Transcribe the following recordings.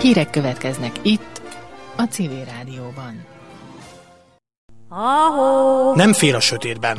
Hírek következnek itt, a Civil Rádióban. Nem fél a sötétben.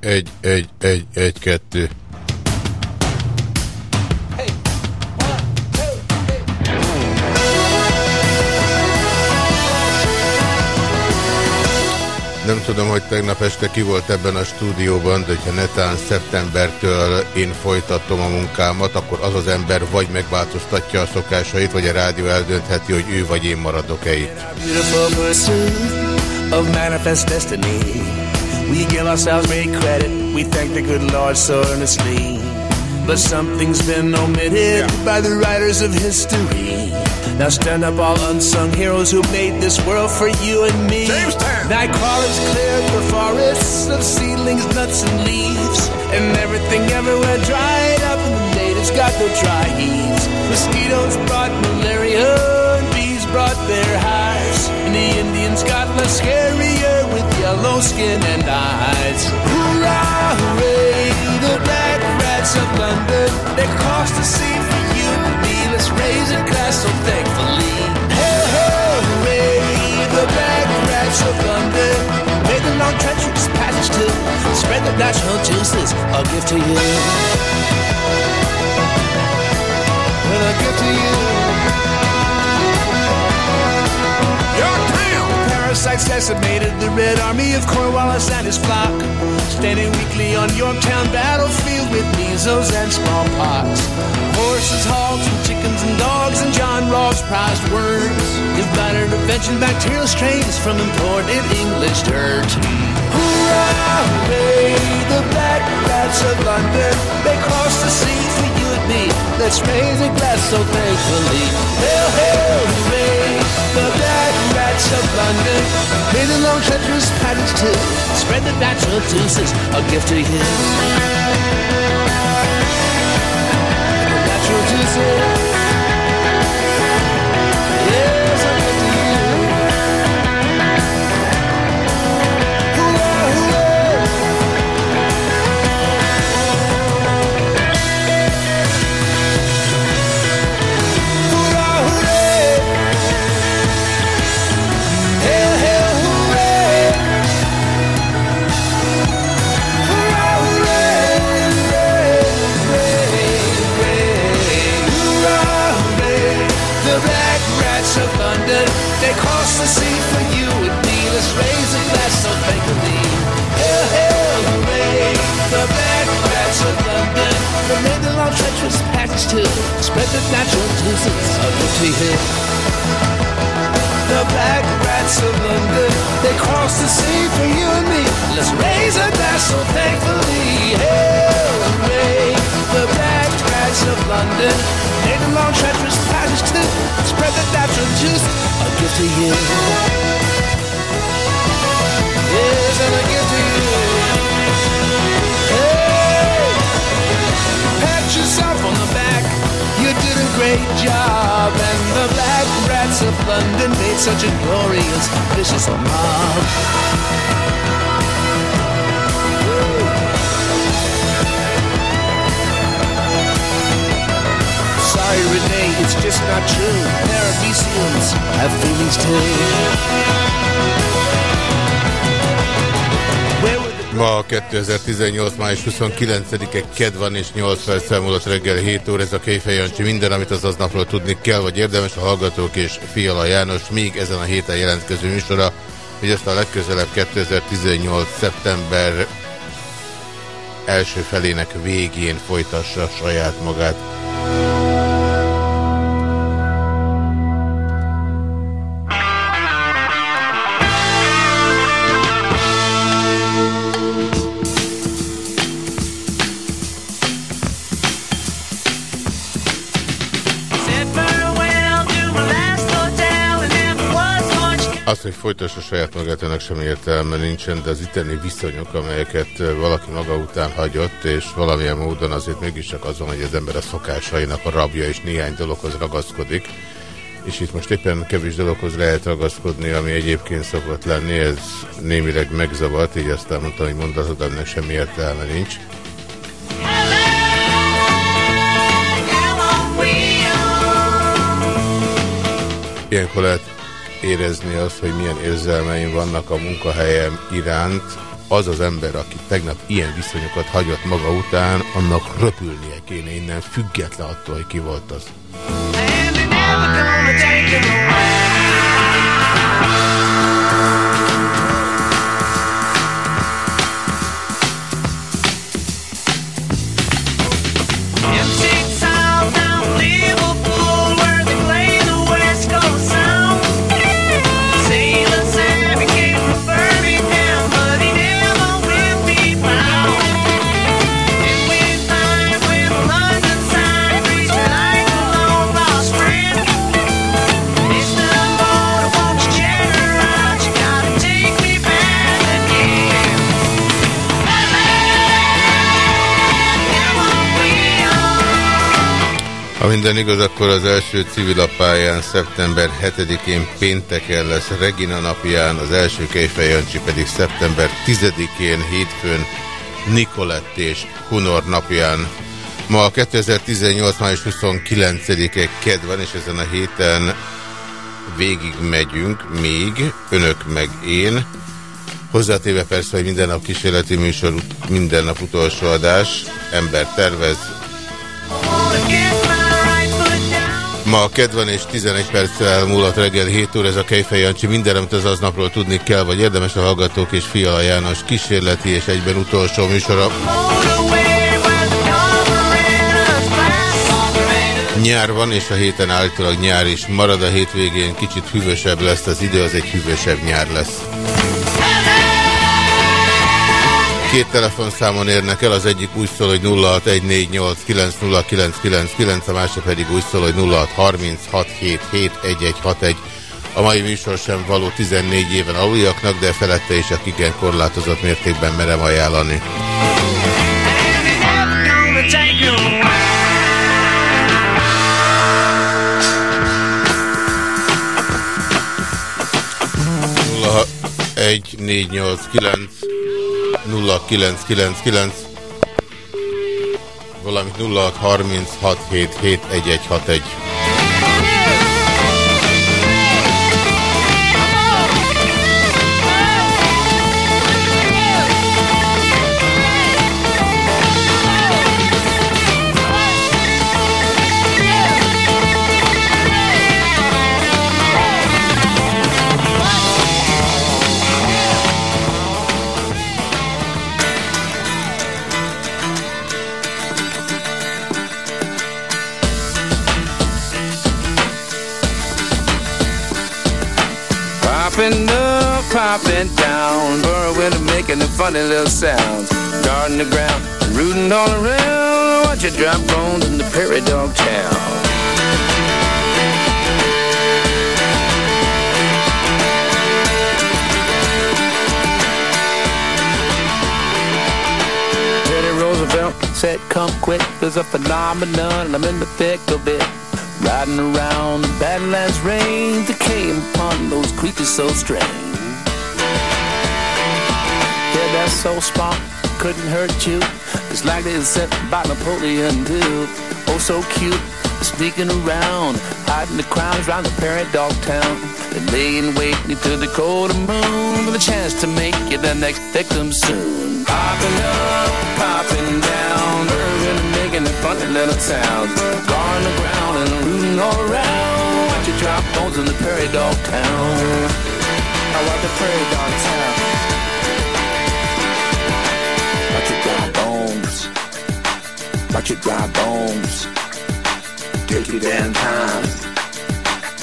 Egy, egy, egy, egy, kettő. Nem tudom, hogy tegnap este ki volt ebben a stúdióban, de hogyha netán szeptembertől én folytatom a munkámat, akkor az az ember vagy megváltoztatja a szokásait, vagy a rádió eldöntheti, hogy ő vagy én maradok-e itt. We give ourselves great credit. We thank the good Lord so earnestly. But something's been omitted by the writers of history. Now stand up, all unsung heroes who made this world for you and me. Nightcrawlers cleared the forests of seedlings, nuts, and leaves. And everything everywhere dried up, and the natives got no dry heaves. Mosquitoes brought malaria, and bees brought their hives. And the Indians got less scarier with yellow skin and eyes. Hurrah, hooray, the black rats of London. They crossed the sea for you and me. Let's raise a glass so thankfully. Hooray, the black rats of London. Made the long treacherous passage to spread the natural juices. A gift to you. Parasites decimated the Red Army of Cornwallis and his flock, standing weakly on Yorktown battlefield with measles and smallpox. Horses, hogs, and chickens and dogs, and John Ross prized words. Divided prevention bacterial strains from imported English dirt. Hooray, the black rats of London, they crossed the sea for me. Let's raise a glass so thankfully. Hail, hail, hooray, the black rats of London. May the long treacherous passage to spread the natural juices, a gift to you. Natural juices. Május 29-e ked van és 8 perc elmúlott reggel 7 óra. Ez a Kéfej Jancsi minden, amit az aznapról tudni kell, vagy érdemes a Hallgatók és Fiala János még ezen a héten jelentkező műsora, hogy ezt a legközelebb 2018. szeptember első felének végén folytassa saját magát. Folytassa saját magát, ennek sem értelme nincsen, de az itteni viszonyok, amelyeket valaki maga után hagyott, és valamilyen módon azért mégiscsak azon, hogy az ember a szokásainak a rabja, és néhány dologhoz ragaszkodik, és itt most éppen kevés dologhoz lehet ragaszkodni, ami egyébként szokott lenni, ez némileg megzavart, így aztán mondtam, hogy mondatod, ennek semmi értelme nincs. Ilyenkor lehet érezni azt, hogy milyen érzelmeim vannak a munkahelyem iránt, az az ember, aki tegnap ilyen viszonyokat hagyott maga után, annak röpülnie kéne innen, független attól, hogy ki volt az. Ha minden igaz, akkor az első civilapályán szeptember 7-én pénteken lesz Regina napján, az első Kejfejancsi pedig szeptember 10-én hétfőn Nikolett és Hunor napján. Ma a 2018. május 29-e ked és ezen a héten végig megyünk, még önök meg én. Hozzátéve persze, hogy minden nap kísérleti műsor, minden nap utolsó adás, ember tervez. Ma kedven és 11 perccel múlott reggel 7 óra ez a Kejfej Jancsi. Minden, amit az aznapról tudni kell, vagy érdemes a Hallgatók és Fiala János kísérleti és egyben utolsó műsora. Nyár van, és a héten állítólag nyár is marad. A hétvégén kicsit hűvösebb lesz az idő, az egy hűvösebb nyár lesz. Két telefonszámon érnek el, az egyik úgy szól, hogy 0614890999, a másik pedig úgy szól, hogy 0636771161. A mai műsor sem való 14 éven aluljaknak, de felette is, akik igen korlátozott mértékben merem ajánlani. egy négy nyolc kilenc 0999 valamint 0636771161. Popping up, popping down, burrowing making the funny little sounds. Guarding the ground, rooting all around. Watch you drop bones in the prairie dog town. Roosevelt said, Come quick, there's a phenomenon, and I'm in the thick of it. Riding around the Badlands range that came upon those creatures so strange. Yeah, that's so smart, couldn't hurt you. It's like they set by Napoleon too. Oh, so cute, sneaking around, hiding the crimes around the Prairie Dog Town. They lay in wait to the cold moon with a chance to make you the next victim soon. Popping up, popping down, making the funny little sounds. Guarding the ground and rooting all around. Watch you drop bones in the Prairie Dog Town. I want the prairie dog town. Watch your dry bones. Watch your dry bones. Take your damn time.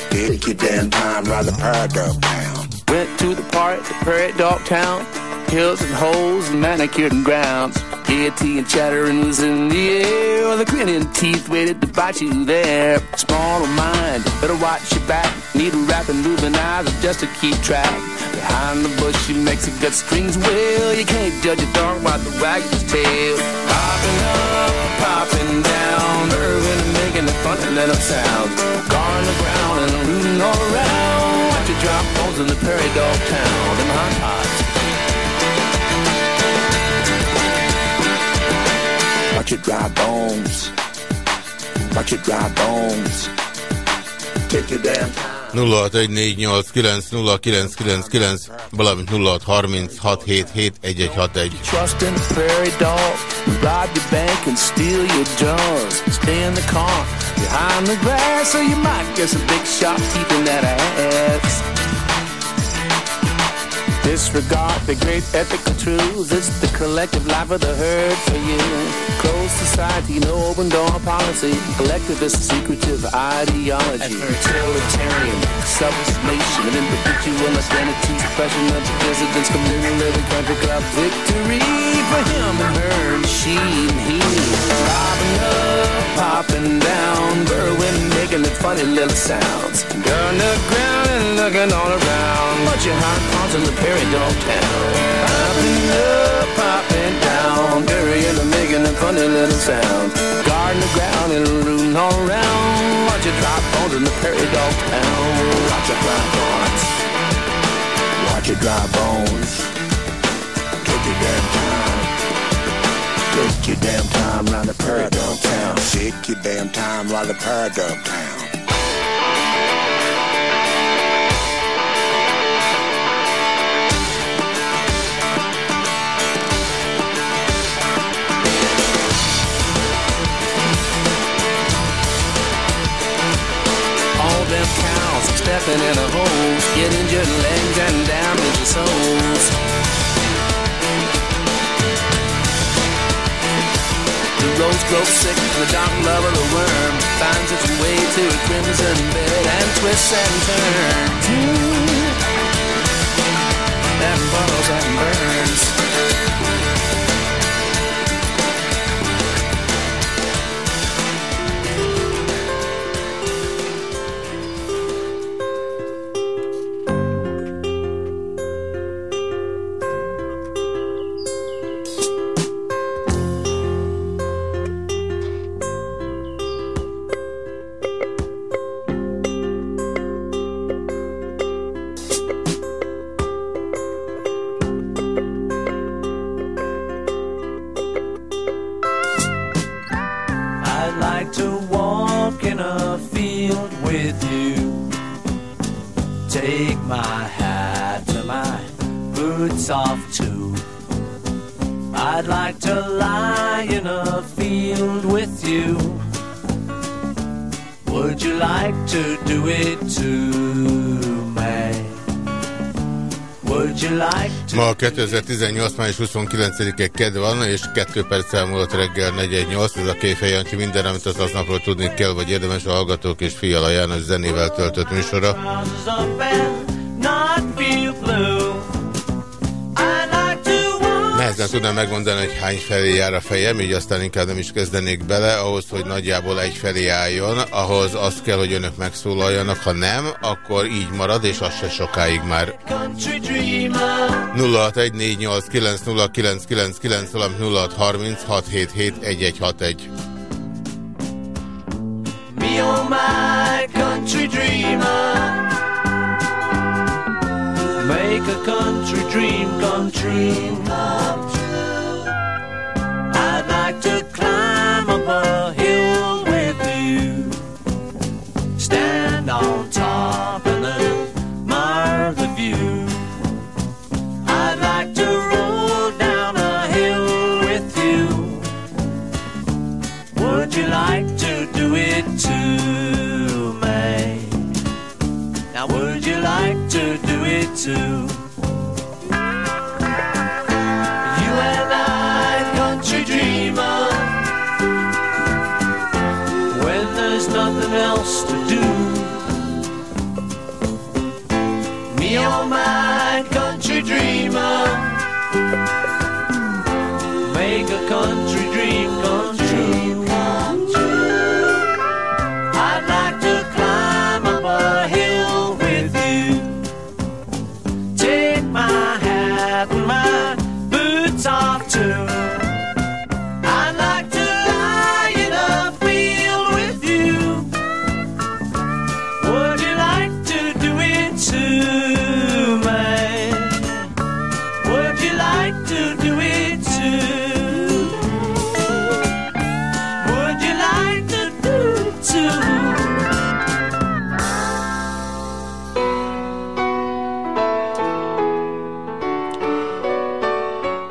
Take your damn time, rather prairie dog town. Went to the park, the prairie dog town. Hills and holes and manicured grounds. Gaiety and chattering was in the air. The grinning teeth waited to bite you there. Small of mind, better watch your back. Need a rapid moving eyes just to keep track. Behind the bush, she makes it gut strings well. You can't judge a dog by the wag of his tail. Popping up, popping down. Irving and making the funny little sounds. Car on the ground and rooting all around. Watch you drop bones in the prairie dog town. Them hot pots. Watch your dry bones. Watch your dry bones. Take your damn time. 0614890999, valamint 0636771161. Trust in the prairie dog. Rob your bank and steal your jaws. Stay in the car behind the grass, or you might get some big sharp teeth in that ass. Disregard the great ethical truths. It's the collective life of the herd for you. Closed society, no open door policy. Collectivist, secretive ideology. Utilitarian, sublimation, and individual identity. Suppression of the dissidents, communal living, country club victory for him and her, and she and he. Popping up, popping down, burrowing, making the funny little sounds. On the ground and looking all around. Bunch of hot pots in the prairie dog town. Popping up, popping down, burying and making a funny little sound. Guarding the ground and rooting all around. Watch your drop bones in the prairie dog town. Watch your dry bones. Watch your dry bones. Take your damn time. Take your damn time round the prairie dog town. Take your damn time round the prairie dog town. Stepping in a hose, get injured legs and damage your souls. The rose grows sick, the dark love of the worm finds its way to a crimson bed and twists and turns. And burrows and burns. 2018. május 29-e kedve van, és 2 perc elmúlott reggel 418, ez a Kéfej Jancsi minden, amit az aznapról tudni kell, vagy érdemes a Hallgatók és Fiala János zenével töltött műsora. Nehezen tudnám megmondani, hogy hány felé jár a fejem, így aztán inkább nem is kezdenék bele, ahhoz, hogy nagyjából egy felé álljon, ahhoz az kell, hogy önök megszólaljanak, ha nem, akkor így marad, és az se sokáig már. Country dreamer. 0614890999, valamint 0636771161. Me oh my country dreamer. Make a country dream come true. I'd like to climb up a hill smile.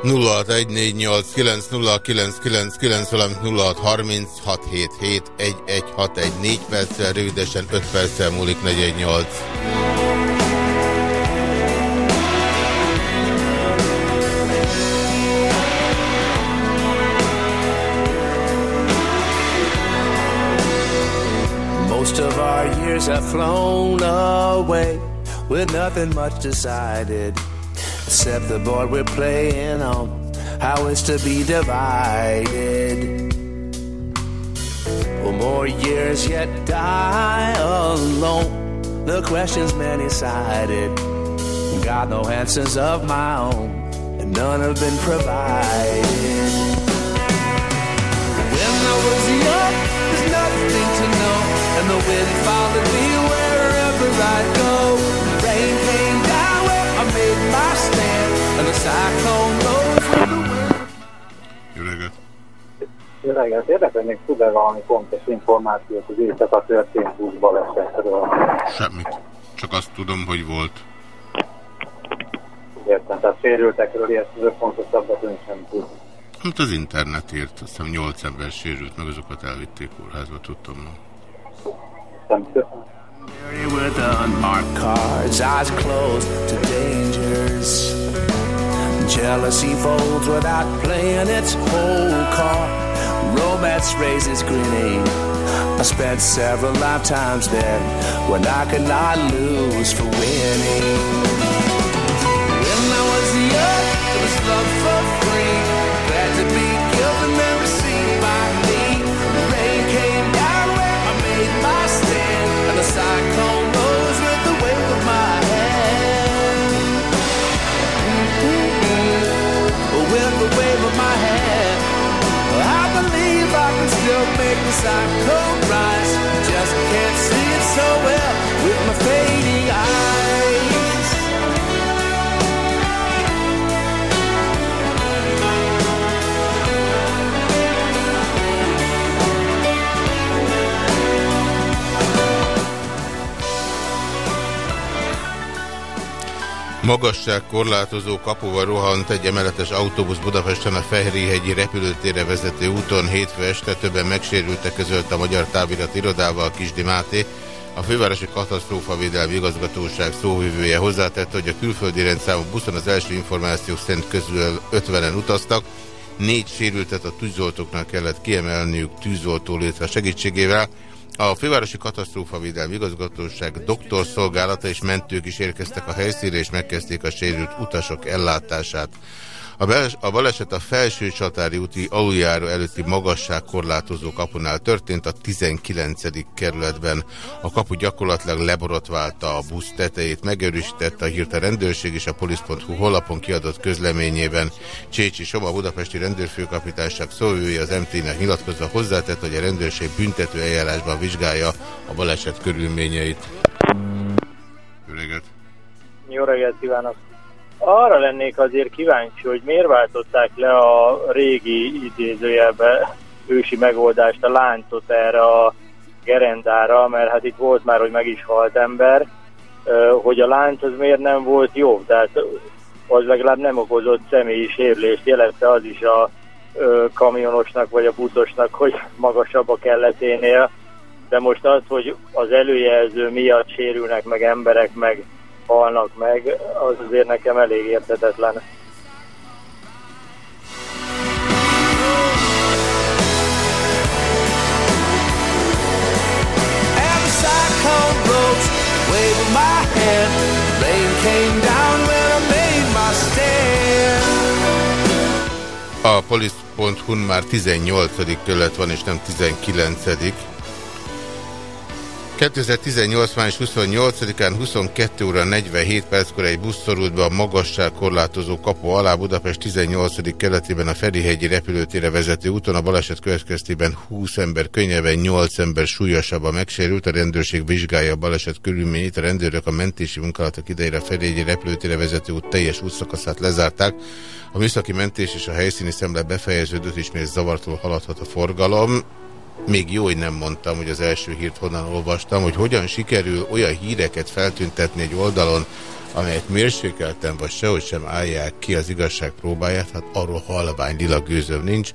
0614890999, valamint 0636771161 4 perccel, rövidesen 5 perccel múlik 418. Most of our years have flown away with nothing much decided except the board we're playing on, how it's to be divided. Well, more years yet die alone. The question's many sided. Got no answers of my own, and none have been provided. When I was young, there's nothing to know, and the wind followed me wherever I go. Jó reggelt! Jó reggelt! Érdekelnék, tud-e valami pontos információt az éjszaka történt balesetről? Semmit. Csak azt tudom, hogy volt. Értem, tehát sérültekről ilyesmiről pontosabbat ön sem tud. Hát az internet írt, azt hiszem 8 ember sérült, meg azokat elvitték kórházba, tudtam. With unmarked cards, eyes closed to dangers. Jealousy folds without playing its whole card. Romance raises grinning. I spent several lifetimes there when I could not lose for winning. When I was young, it was love for free. The cyclone rise. Just can't see it so well Magasságkorlátozó kapuval rohant egy emeletes autóbusz Budapesten a Fehérhegyi repülőtérre vezető úton. Hétfő este többen megsérültek közölt a Magyar Távirat Irodával Kisdi Máté. A Fővárosi Katasztrófavédelmi Igazgatóság szóvivője hozzátette, hogy a külföldi rendszámú buszon az első információk szerint közül 50-en utaztak, négy sérültet a tűzoltóknak kellett kiemelniük tűzoltó létre segítségével, a Fővárosi Katasztrófavédelmi Igazgatóság doktorszolgálata és mentők is érkeztek a helyszínre, és megkezdték a sérült utasok ellátását. A, baleset a felső csatári úti aluljáró előtti magasságkorlátozó kapunál történt a 19. kerületben. A kapu gyakorlatilag leborotválta a busz tetejét, megerősítette a hírt a rendőrség és a polisz.hu honlapon kiadott közleményében. Csécsi Soma, budapesti rendőrfőkapitányság szóvője az MT-nek nyilatkozva hozzátett, hogy a rendőrség büntető eljárásban vizsgálja a baleset körülményeit. Jó reggelt! Jó reggelt kívánok! Arra lennék azért kíváncsi, hogy miért váltották le a régi idézőjelbe ősi megoldást, a láncot erre a gerendára, mert hát itt volt már, hogy meg is halt ember, hogy a lánc az miért nem volt jó, tehát az legalább nem okozott személyi sérülést, jelette az is a kamionosnak vagy a buszosnak, hogy magasabb a kelleténél, de most az, hogy az előjelző miatt sérülnek meg emberek, meg halnak meg, az azért nekem elég értetetlen. A polisz.hu már 18. tölet van, és nem 19. 2018. május 28-án 22 óra 47 perckor egy busz szorult be a magasságkorlátozó kapu alá Budapest 18. keletében a Ferihegyi repülőtére vezető úton. A baleset következtében 20 ember könnyebben, 8 ember súlyosabban megsérült. A rendőrség vizsgálja a baleset körülményét. A rendőrök a mentési munkálatok idejére a Ferihegyi repülőtére vezető út teljes útszakaszát lezárták. A műszaki mentés és a helyszíni szemle befejeződött, ismét zavartól haladhat a forgalom. Még jó, hogy nem mondtam, hogy az első hírt honnan olvastam, hogy hogyan sikerül olyan híreket feltüntetni egy oldalon, amelyet mérsékelten vagy sehogy sem állják ki az igazság próbáját, hát arról halvány lila gőzöm nincs.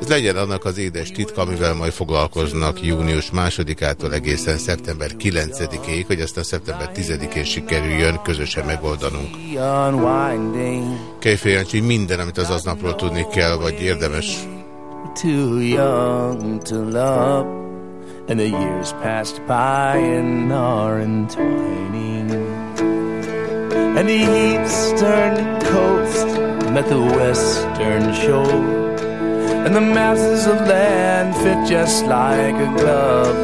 Ez legyen annak az édes titka, amivel majd foglalkoznak június másodikától egészen szeptember 9-ig, hogy aztán szeptember 10-én sikerüljön közösen megoldanunk. Jancsi, minden, amit az aznapról tudni kell, vagy érdemes. Too young to love And the years passed by and are entwining and the eastern coast met the western shore, and the masses of land fit just like a glove.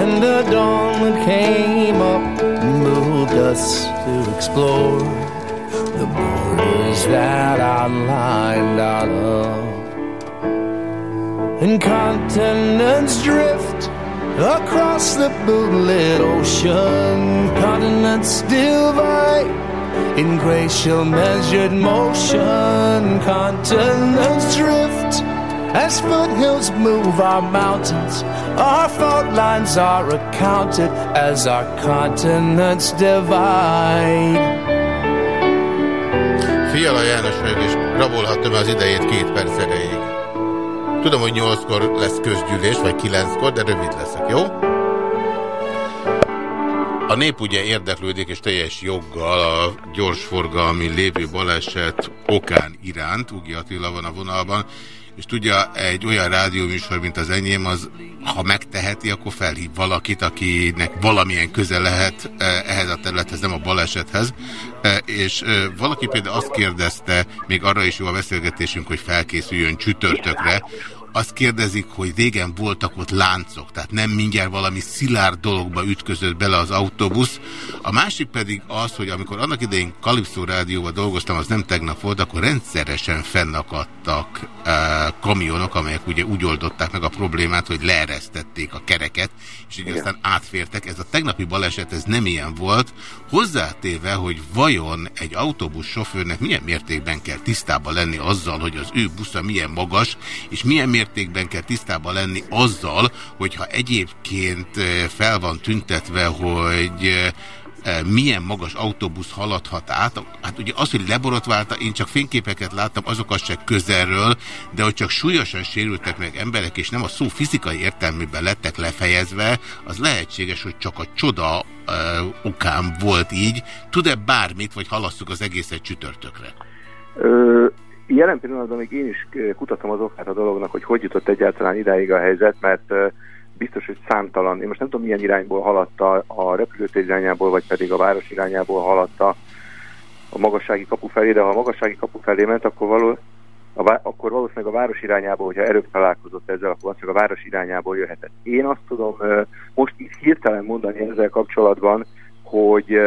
And the dawn came up moved us to explore the borders that outlined our love. And continents drift Across the moonlit ocean, continents divide. In glacial measured motion, continents drift. As foothills move our mountains, our fault lines are accounted as our continents divide. Fiala János és rabolhattam az idejét két perc erejéig. Tudom, hogy nyolckor lesz közgyűlés, vagy kilenckor, de rövid leszek, jó? A nép ugye érdeklődik, és teljes joggal a gyorsforgalmi lévő baleset okán iránt. Ugi Attila van a vonalban és tudja, egy olyan rádióműsor, mint az enyém, az, ha megteheti, akkor felhív valakit, akinek valamilyen köze lehet eh, ehhez a területhez, nem a balesethez. Eh, és eh, valaki például azt kérdezte, még arra is jó a beszélgetésünk, hogy felkészüljön csütörtökre, azt kérdezik, hogy régen voltak ott láncok, tehát nem mindjárt valami szilárd dologba ütközött bele az autóbusz. A másik pedig az, hogy amikor annak idején Kalipszó rádióban dolgoztam, az nem tegnap volt, akkor rendszeresen fennakadtak e, kamionok, amelyek ugye úgy oldották meg a problémát, hogy leeresztették a kereket, és így aztán átfértek. Ez a tegnapi baleset, ez nem ilyen volt. Hozzátéve, hogy vajon egy autóbusz sofőrnek milyen mértékben kell tisztában lenni azzal, hogy az ő busza milyen magas, és milyen mértékben kell tisztában lenni azzal, hogyha egyébként fel van tüntetve, hogy milyen magas autóbusz haladhat át. Hát ugye az, hogy leborotválta, én csak fényképeket láttam, azokat se közelről, de hogy csak súlyosan sérültek meg emberek, és nem a szó fizikai értelmében lettek lefejezve, az lehetséges, hogy csak a csoda uh, okán volt így. Tud-e bármit, vagy halasszuk az egészet csütörtökre? Ö, Jelen pillanatban még én is kutatom az okát a dolognak, hogy hogy jutott egyáltalán idáig a helyzet, mert biztos, hogy számtalan, én most nem tudom milyen irányból haladta a repülőtér irányából, vagy pedig a város irányából haladta a magassági kapu felé, de ha a magassági kapu felé ment, akkor, való, a, akkor valószínűleg a város irányából, hogyha erők találkozott ezzel, akkor valószínűleg a város irányából jöhetett. Én azt tudom most itt hirtelen mondani ezzel kapcsolatban, hogy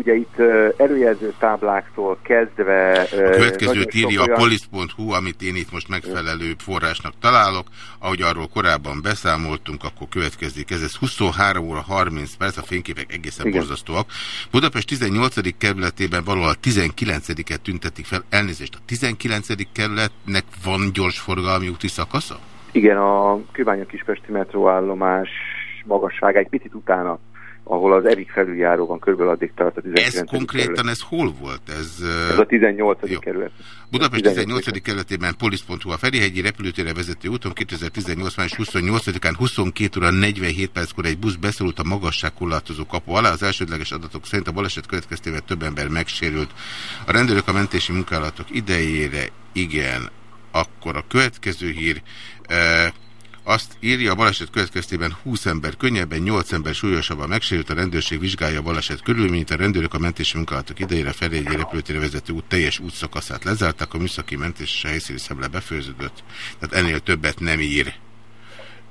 ugye itt előjelző tábláktól kezdve... A következőt írja olyan... a polis.hu, amit én itt most megfelelő forrásnak találok. Ahogy arról korábban beszámoltunk, akkor következik ez. Ez 23 óra 30 perc, a fényképek egészen Igen. borzasztóak. Budapest 18. kerületében valahol 19-et tüntetik fel. Elnézést, a 19. kerületnek van gyorsforgalmi úti szakasza? Igen, a Kőbánya Kispesti metróállomás magassága egy picit utána ahol az Erik felüljáró van, körülbelül addig tart a 19. Ez konkrétan, kerület. ez hol volt? Ez, ez a 18. Jó. kerület. Budapest 18. kerületében polisz.hu a Ferihegyi repülőtérre vezető úton 2018. május 28-án 22 óra 47 perckor egy busz beszorult a magasságkorlátozó kapu alá. Az elsődleges adatok szerint a baleset következtében több ember megsérült. A rendőrök a mentési munkálatok idejére igen. Akkor a következő hír... Eh, azt írja, a baleset következtében 20 ember könnyebben, 8 ember súlyosabban megsérült, a rendőrség vizsgálja a baleset mint a rendőrök a mentési munkálatok idejére felé egy repülőtérre vezető út teljes útszakaszát lezárták, a műszaki mentés és a helyszíni szemle befőződött. Tehát ennél többet nem ír,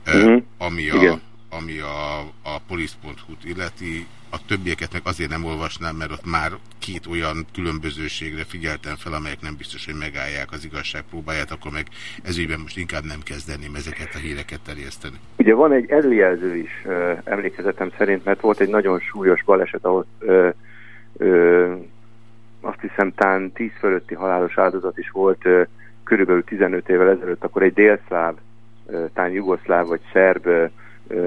uh mhm. -huh. ami a, ami a, a polisz.hu-t illeti a többieket meg azért nem olvasnám, mert ott már két olyan különbözőségre figyeltem fel, amelyek nem biztos, hogy megállják az igazság próbáját, akkor meg ezügyben most inkább nem kezdeném ezeket a híreket terjeszteni. Ugye van egy előjelző is emlékezetem szerint, mert volt egy nagyon súlyos baleset, ahol ö, ö, azt hiszem tán 10 fölötti halálos áldozat is volt ö, körülbelül 15 évvel ezelőtt, akkor egy délszláv talán jugoszláv vagy szerb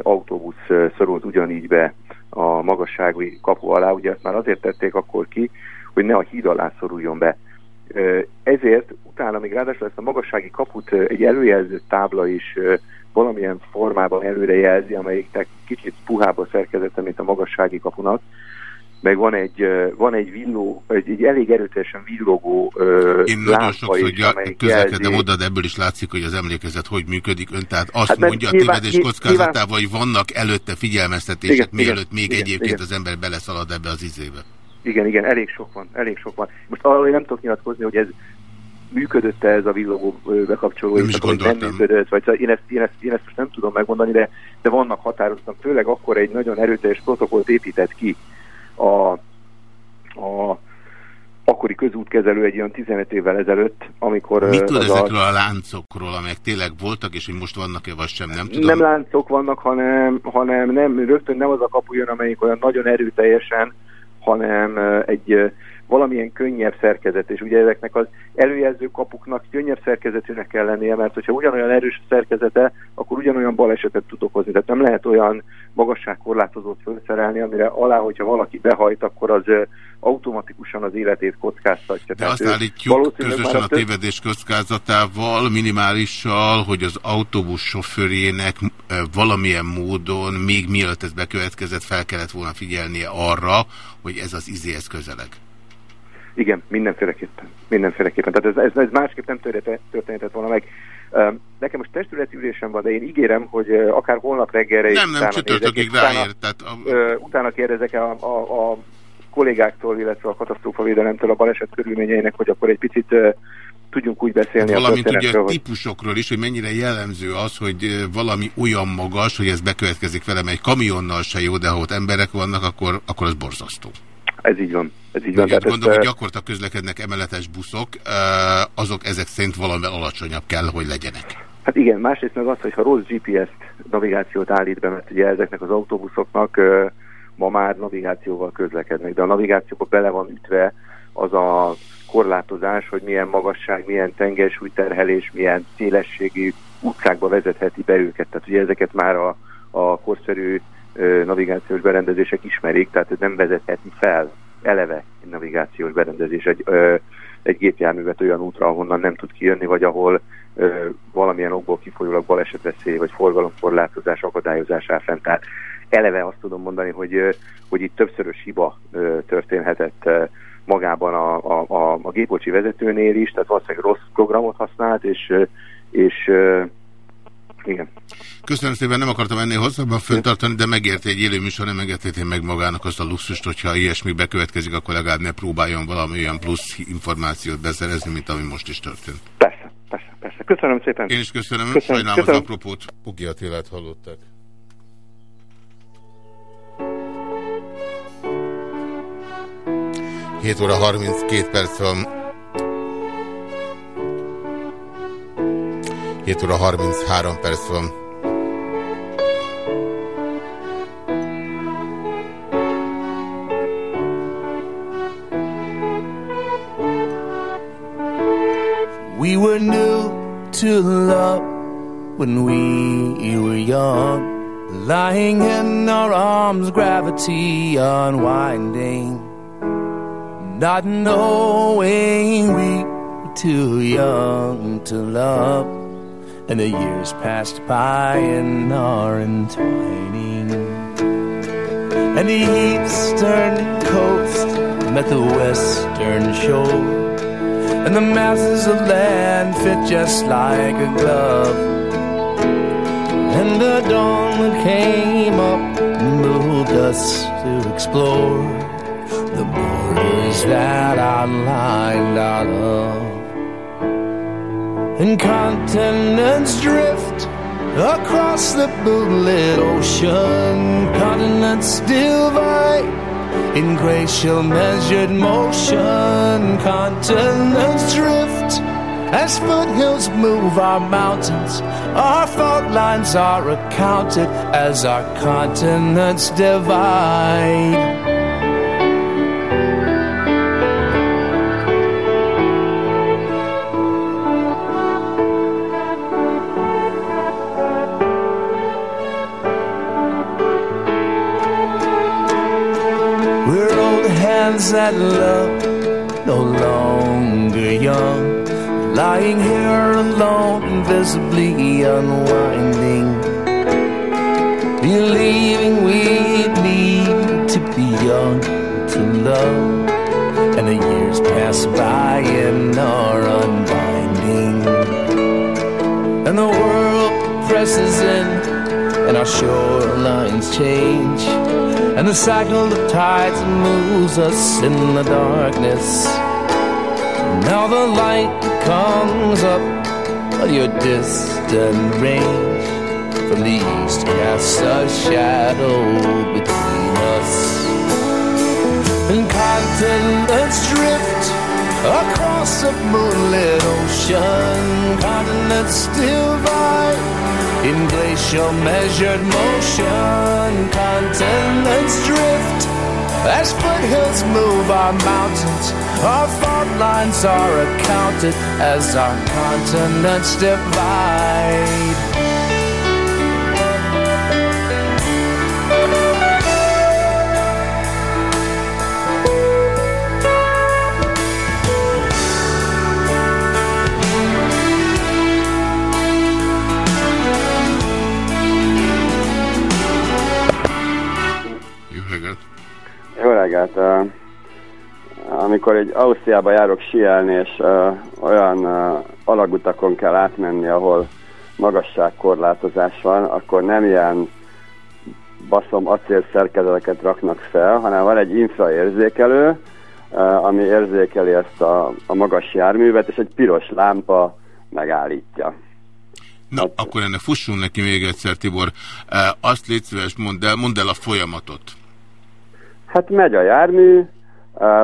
autóbusz szorult ugyanígy be a magassági kapu alá, ugye ezt már azért tették akkor ki, hogy ne a híd alá szoruljon be. Ezért utána még ráadásul ezt a magassági kaput egy előjelző tábla is valamilyen formában előrejelzi, amelyiknek kicsit puhább a szerkezete, mint a magassági kapunak, meg van egy, van egy villó, egy, egy elég erőteljesen villogó Én nagyon sokszor közlekedem oda, de ebből is látszik, hogy az emlékezet hogy működik. Ön tehát azt hát, mondja a tévedés kockázatával, hogy vannak előtte figyelmeztetések, igen, mielőtt igen, még igen, egyébként igen. az ember beleszalad ebbe az izébe. Igen, igen, elég sok van, elég sok van. Most arról nem tudok nyilatkozni, hogy ez működött-e ez a villogó bekapcsoló, nem, is nem működött, vagy szóval én ezt, én, ezt, én ezt most nem tudom megmondani, de, de vannak határozottan, főleg akkor egy nagyon erőteljes protokollt épített ki a, a akkori közútkezelő egy olyan 15 évvel ezelőtt, amikor... Mit tud ezekről a... a láncokról, amelyek tényleg voltak, és hogy most vannak-e, vagy sem, nem tudom? Nem láncok vannak, hanem, hanem nem, rögtön nem az a kapu jön, amelyik olyan nagyon erőteljesen, hanem egy valamilyen könnyebb szerkezet, és ugye ezeknek az előjelző kapuknak könnyebb szerkezetűnek kell lennie, mert hogyha ugyanolyan erős szerkezete, akkor ugyanolyan balesetet tud okozni. Tehát nem lehet olyan magasságkorlátozót felszerelni, amire alá, hogyha valaki behajt, akkor az automatikusan az életét kockáztatja. De azt állítjuk közösen a tévedés kockázatával, minimálissal, hogy az autóbusz sofőrjének valamilyen módon, még mielőtt ez bekövetkezett, fel kellett volna figyelnie arra, hogy ez az izéhez közeleg. Igen, mindenféleképpen. Mindenféleképpen. Tehát ez, ez, ez másképp nem történhetett volna meg. Nekem most testületi ülésem van, de én ígérem, hogy akár holnap reggelre nem, nem, csütörtökig ráért. Tehát a... Utána kérdezek a, a, a kollégáktól, illetve a katasztrófavédelemtől a baleset körülményeinek, hogy akkor egy picit tudjunk úgy beszélni. Valamint a ugye hogy... típusokról is, hogy mennyire jellemző az, hogy valami olyan magas, hogy ez bekövetkezik velem egy kamionnal se jó, de ha ott emberek vannak, akkor, akkor az borzasztó. Ez így van. Ez így van. Tehát gondolom, hogy gyakorta közlekednek emeletes buszok, azok ezek szerint valamivel alacsonyabb kell, hogy legyenek. Hát igen, másrészt meg az, hogy ha rossz GPS navigációt állít be, mert ugye ezeknek az autóbuszoknak ma már navigációval közlekednek, de a navigációba bele van ütve az a korlátozás, hogy milyen magasság, milyen tengersúlyterhelés, milyen szélességű utcákba vezetheti be őket. Tehát ugye ezeket már a, a korszerű navigációs berendezések ismerik, tehát nem vezetheti fel eleve egy navigációs berendezés egy, ö, egy gépjárművet olyan útra, ahonnan nem tud kijönni, vagy ahol ö, valamilyen okból kifolyólag balesetveszély, vagy forgalomkorlátozás, akadályozás áll fent. Tehát eleve azt tudom mondani, hogy, hogy itt többszörös hiba ö, történhetett ö, magában a, a, a, a gépkocsi vezetőnél is, tehát valószínűleg rossz programot használt, és, és. Köszönöm szépen, nem akartam ennél hosszabban föntartani, de megérte egy élő műsor, nem engedhetén meg magának azt a luxust, hogyha ilyesmi bekövetkezik, akkor legalább ne próbáljon valami olyan plusz információt beszerezni, mint ami most is történt. Persze, persze, persze. Köszönöm szépen. Én is köszönöm, köszönöm. sajnálom köszönöm. az apropót. Ugi Attilát hallották. Hét óra 32 perc van. 7 óra 33 perc van. We were new to love when we were young. Lying in our arms, gravity unwinding. Not knowing we were too young to love. and the years passed by and are entwining. And the eastern coast met the western shore, and the masses of land fit just like a glove. And the dawn that came up moved us to explore the borders that outlined our love and continents drift across the moonlit ocean. Continents divide in glacial measured motion. Continents drift as foothills move our mountains. Our fault lines are accounted as our continents divide. That love no longer young, lying here alone, invisibly unwinding, believing we need to be young to love, and the years pass by and are unbinding, and the world presses in, and our shorelines change and the cycle of tides moves us in the darkness. Now the light comes up on your distant range from the east casts a shadow between us. And continents drift across a moonlit ocean. Continents divide in glacial measured motion, continents drift as foothills move our mountains. Our fault lines are accounted as our continents divide. Reggelt. Amikor egy Ausztriába járok sielni, és olyan alagutakon kell átmenni, ahol magasságkorlátozás van, akkor nem ilyen baszom acél szerkezeteket raknak fel, hanem van egy infraérzékelő, ami érzékeli ezt a, a magas járművet, és egy piros lámpa megállítja. Na, hát, akkor ennek fussunk neki még egyszer, Tibor. Azt légy szíves, mondd el, mondd el a folyamatot. Hát megy a jármű,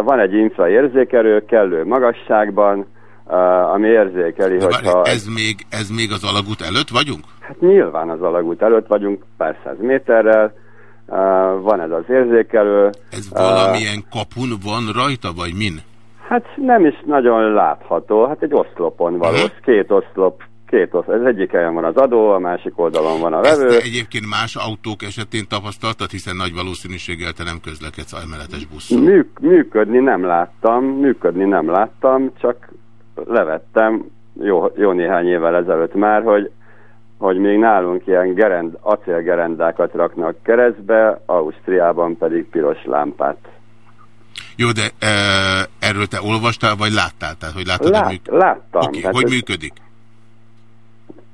van egy infraérzékelő kellő magasságban, ami érzékeli, De hogyha... Ez még, ez még az alagút előtt vagyunk? Hát nyilván az alagút előtt vagyunk, pár száz méterrel, van ez az érzékelő. Ez valamilyen kapun van rajta, vagy min? Hát nem is nagyon látható, hát egy oszlopon -huh. két oszlop két osz. Ez egyik helyen van az adó, a másik oldalon van a vevő. Ezt egyébként más autók esetén tapasztaltad, hiszen nagy valószínűséggel te nem közlekedsz emeletes buszon. Műk, működni nem láttam, működni nem láttam, csak levettem jó, jó néhány évvel ezelőtt már, hogy hogy még nálunk ilyen gerend, acélgerendákat raknak keresztbe, Ausztriában pedig piros lámpát. Jó, de e, erről te olvastál, vagy láttál? Tehát, hogy láttad, Lát, hogy Láttam. Okay, hogy ez... működik?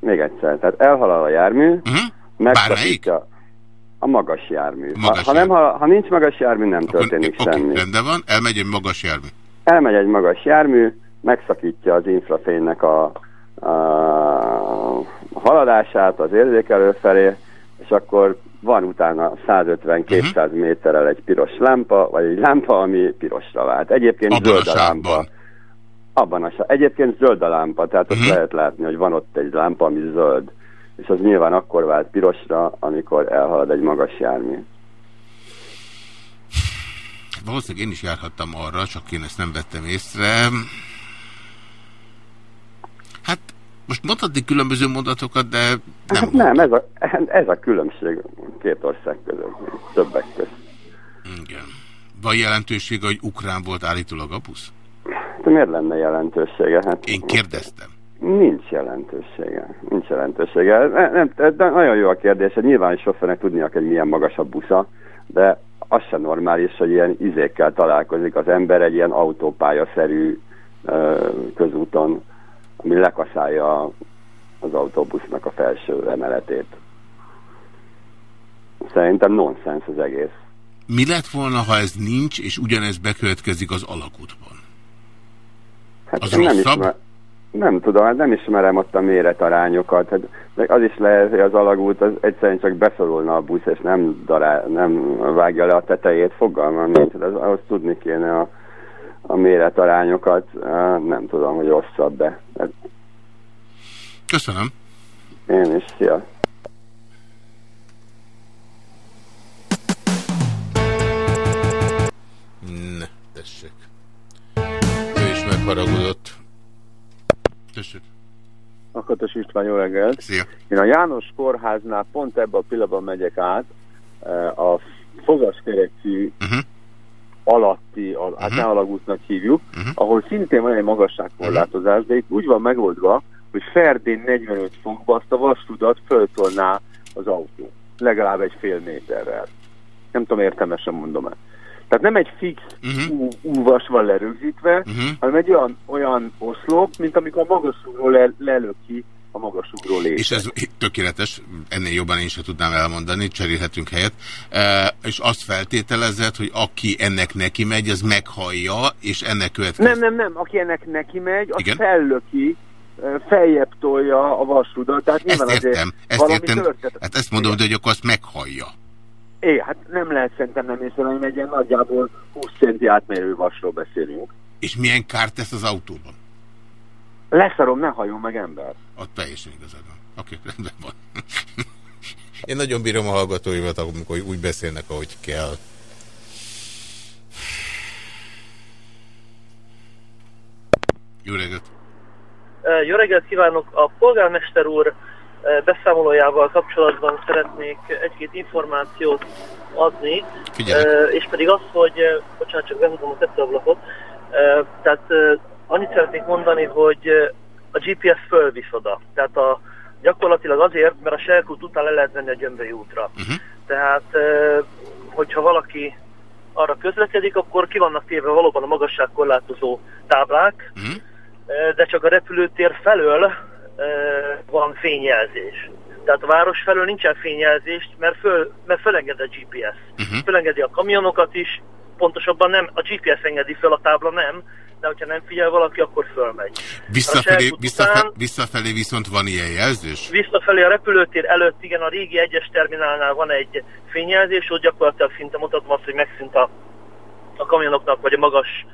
Még egyszer, tehát elhalal a jármű, uh -huh. megszakítja a magas jármű. Magas ha, ha, nem, ha, ha nincs magas jármű, nem Akkor, történik okay, semmi. Rendben van, elmegy egy magas jármű. Elmegy egy magas jármű, megszakítja az infrafénynek a, a, a haladását az érzékelő felé, és akkor van utána 150-200 uh -huh. méterrel egy piros lámpa, vagy egy lámpa, ami pirosra vált. Egyébként Abban zöld a, a lámpa. Abban a Egyébként zöld a lámpa, tehát ott. -huh. lehet látni, hogy van ott egy lámpa, ami zöld. És az nyilván akkor vált pirosra, amikor elhalad egy magas jármű. Valószínűleg én is járhattam arra, csak én ezt nem vettem észre. Hát most mondhatni különböző mondatokat, de nem hát nem, ez a, ez a különbség két ország között, többek között. Igen. Van jelentősége, hogy ukrán volt állítólag a Hát miért lenne jelentősége? Hát, Én kérdeztem. Nincs jelentősége. Nincs jelentősége. Nem, nem, de nagyon jó a kérdés. Nyilván is sofőrnek tudnia hogy milyen magas a busza, de az sem normális, hogy ilyen izékkel találkozik az ember egy ilyen autópályaszerű közúton, ami lekaszálja az autóbusznak a felső emeletét. Szerintem nonsens az egész. Mi lett volna, ha ez nincs, és ugyanez bekövetkezik az alakútban? Hát az nem, ismer, nem tudom, hát nem ismerem ott a méretarányokat. Hát, az is lehet, hogy az alagút az egyszerűen csak beszorulna a busz, és nem, dará, nem vágja le a tetejét, fogalmam nincs. Hát az, ahhoz tudni kéne a, a méretarányokat. Nem tudom, hogy rosszabb, de... Hát... Köszönöm. Én is, szia. Haragudott. Tessék. Akatos István, jó reggelt. Szia. Én a János kórháznál pont ebben a pillanatban megyek át, eh, a fogaskerekű uh -huh. alatti, a, hát Mhm. ne alagútnak hívjuk, ahol szintén van egy magasságkorlátozás, de itt úgy van megoldva, hogy Ferdén 45 fokba azt a vasrudat föltolná az autó. Legalább egy fél méterrel. Nem tudom, értelmesen mondom el. Tehát nem egy fix uh úvas van lerögzítve, hanem egy olyan, olyan oszlop, mint amikor a magasugról le, lelök ki a magasugról lépve. És ez tökéletes, ennél jobban én sem tudnám elmondani, cserélhetünk helyet. E, és azt feltételezett, hogy aki ennek neki megy, az meghallja, és ennek következik. Nem, nem, nem. Aki ennek neki megy, az Igen? fellöki, ö, feljebb tolja a vasrudat. Tehát Ezt értem, ezt értem. Hát ezt mondom, de hogy akkor azt meghallja. É, hát nem lehet szerintem nem észrevenni, egy ilyen nagyjából 20 centi átmérő vasról beszélünk. És milyen kárt tesz az autóban? Leszarom, ne halljon meg ember. Ott teljesen igazad van. Oké, rendben van. Én nagyon bírom a hallgatóimat, amikor úgy beszélnek, ahogy kell. Jó reggelt! Jó reggelt kívánok! A polgármester úr beszámolójával kapcsolatban szeretnék egy-két információt adni, Figyelek. És pedig az, hogy, bocsánat, csak behúzom a tetőablakot, tehát annyit szeretnék mondani, hogy a GPS fölvisz oda. Tehát a, gyakorlatilag azért, mert a Serkút után le lehet venni a Gyömböly útra. Tehát, ö, hogyha valaki arra közlekedik, akkor ki vannak téve valóban a magasságkorlátozó táblák, Ö, de csak a repülőtér felől van fényjelzés. Tehát a város felől nincsen fényjelzés, mert, föl, mert fölenged a GPS. Fölengedi a kamionokat is, pontosabban nem, a GPS engedi föl, a tábla nem, de hogyha nem figyel valaki, akkor fölmegy. Visszafelé, Serkút visszafelé, után visszafelé viszont van ilyen jelzés? Visszafelé a repülőtér előtt, igen, a régi egyes terminálnál van egy fényjelzés, ott gyakorlatilag szinte mutatom azt, hogy megszűnt a, a kamionoknak, vagy a magas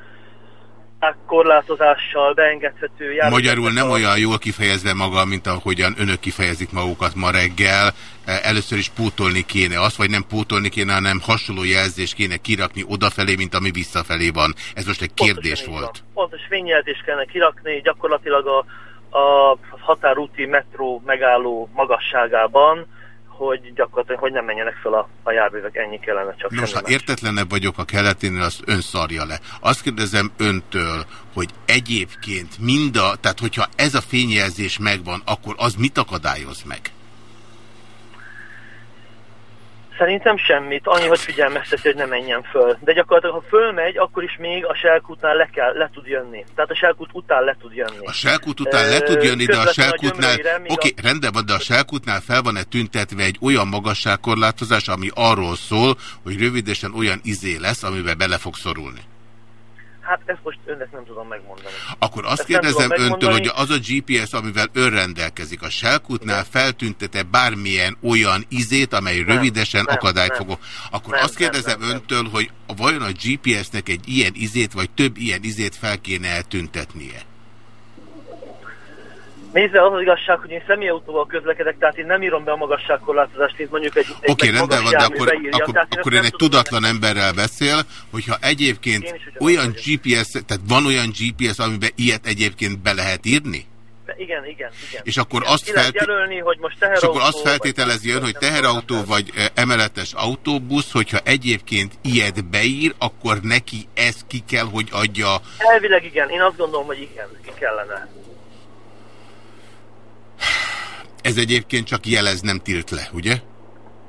korlátozással beengedhető járműveknek Magyarul nem olyan jól kifejezve maga, mint ahogyan önök kifejezik magukat ma reggel. E, Először is pótolni kéne azt, vagy nem pótolni kéne, hanem hasonló jelzést kéne kirakni odafelé, mint ami visszafelé van. Ez most egy kérdés volt. Pontos fényjelzést kellene kirakni, gyakorlatilag a, a határúti metró megálló magasságában, hogy gyakorlatilag hogy nem menjenek fel a, a járművek, ennyi kellene csak. Nos, ha más. értetlenebb vagyok a keleténél, azt ön szarja le. Azt kérdezem öntől, hogy egyébként mind a, tehát hogyha ez a fényjelzés megvan, akkor az mit akadályoz meg? Szerintem semmit, annyi, hogy figyelmezteti, hogy ne menjen föl. De gyakorlatilag, ha fölmegy, akkor is még a selkútnál le, kell, le tud jönni. Tehát a selkút után le tud jönni. A Selkút után le tud jönni, de a Selkútnál, oké, okay, rendben van, de a Selkútnál fel van-e tüntetve egy olyan magasságkorlátozás, ami arról szól, hogy rövidesen olyan izé lesz, amiben bele fog szorulni. Hát ezt most önnek nem tudom megmondani. Akkor azt Ezt nem kérdezem öntől, hogy az a GPS, amivel ön rendelkezik, a Selkútnál feltüntete bármilyen olyan izét, amely rövidesen nem, akadályfogó. Akkor Nem, azt kérdezem nem, nem, öntől, hogy vajon a GPS-nek egy ilyen izét, vagy több ilyen izét fel kéne eltüntetnie? Nézze, az az igazság, hogy én személyautóval közlekedek, tehát én nem írom be a magasságkorlátozást, mint mondjuk egy, egy Oké, egy rendben van, de akkor, beírja, akkor, tehát én akkor én egy tudatlan emberrel beszél, hogyha egyébként olyan GPS, tehát van olyan GPS, amiben ilyet egyébként be lehet írni? Igen, igen, igen. És akkor igen. azt felté- jelölni, hogy most És akkor azt feltételezi ön, hogy teherautó vagy emeletes autóbusz, hogyha egyébként ilyet beír, akkor neki ezt ki kell, hogy adja. Elvileg igen, én azt gondolom, hogy igen, ki kellene. Ez egyébként csak jelez, nem tilt le, ugye?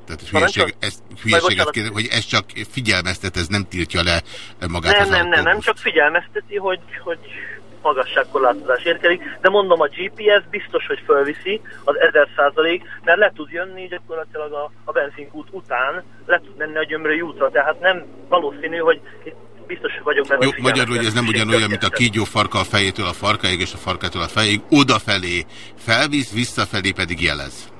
Tehát hülyeség, Vagy hülyeséget kérdez, hogy ez csak figyelmeztet, ez nem tiltja le magát Nem, nem, nem, nem, csak figyelmezteti, hogy, hogy magasságkorlátozás érkezik, de mondom, a GPS biztos, hogy fölviszi az 1000 százalék, mert le tud jönni gyakorlatilag a, a benzinkút után, le tud menni a gyömrői útra, tehát nem valószínű, hogy itt biztos vagyok benne, Jó, hogy magyarul, hogy ez nem ugyanolyan, mint a kígyó farka a fejétől a farkáig, és a farkától a fejéig, odafelé felvisz, visszafelé pedig jelez.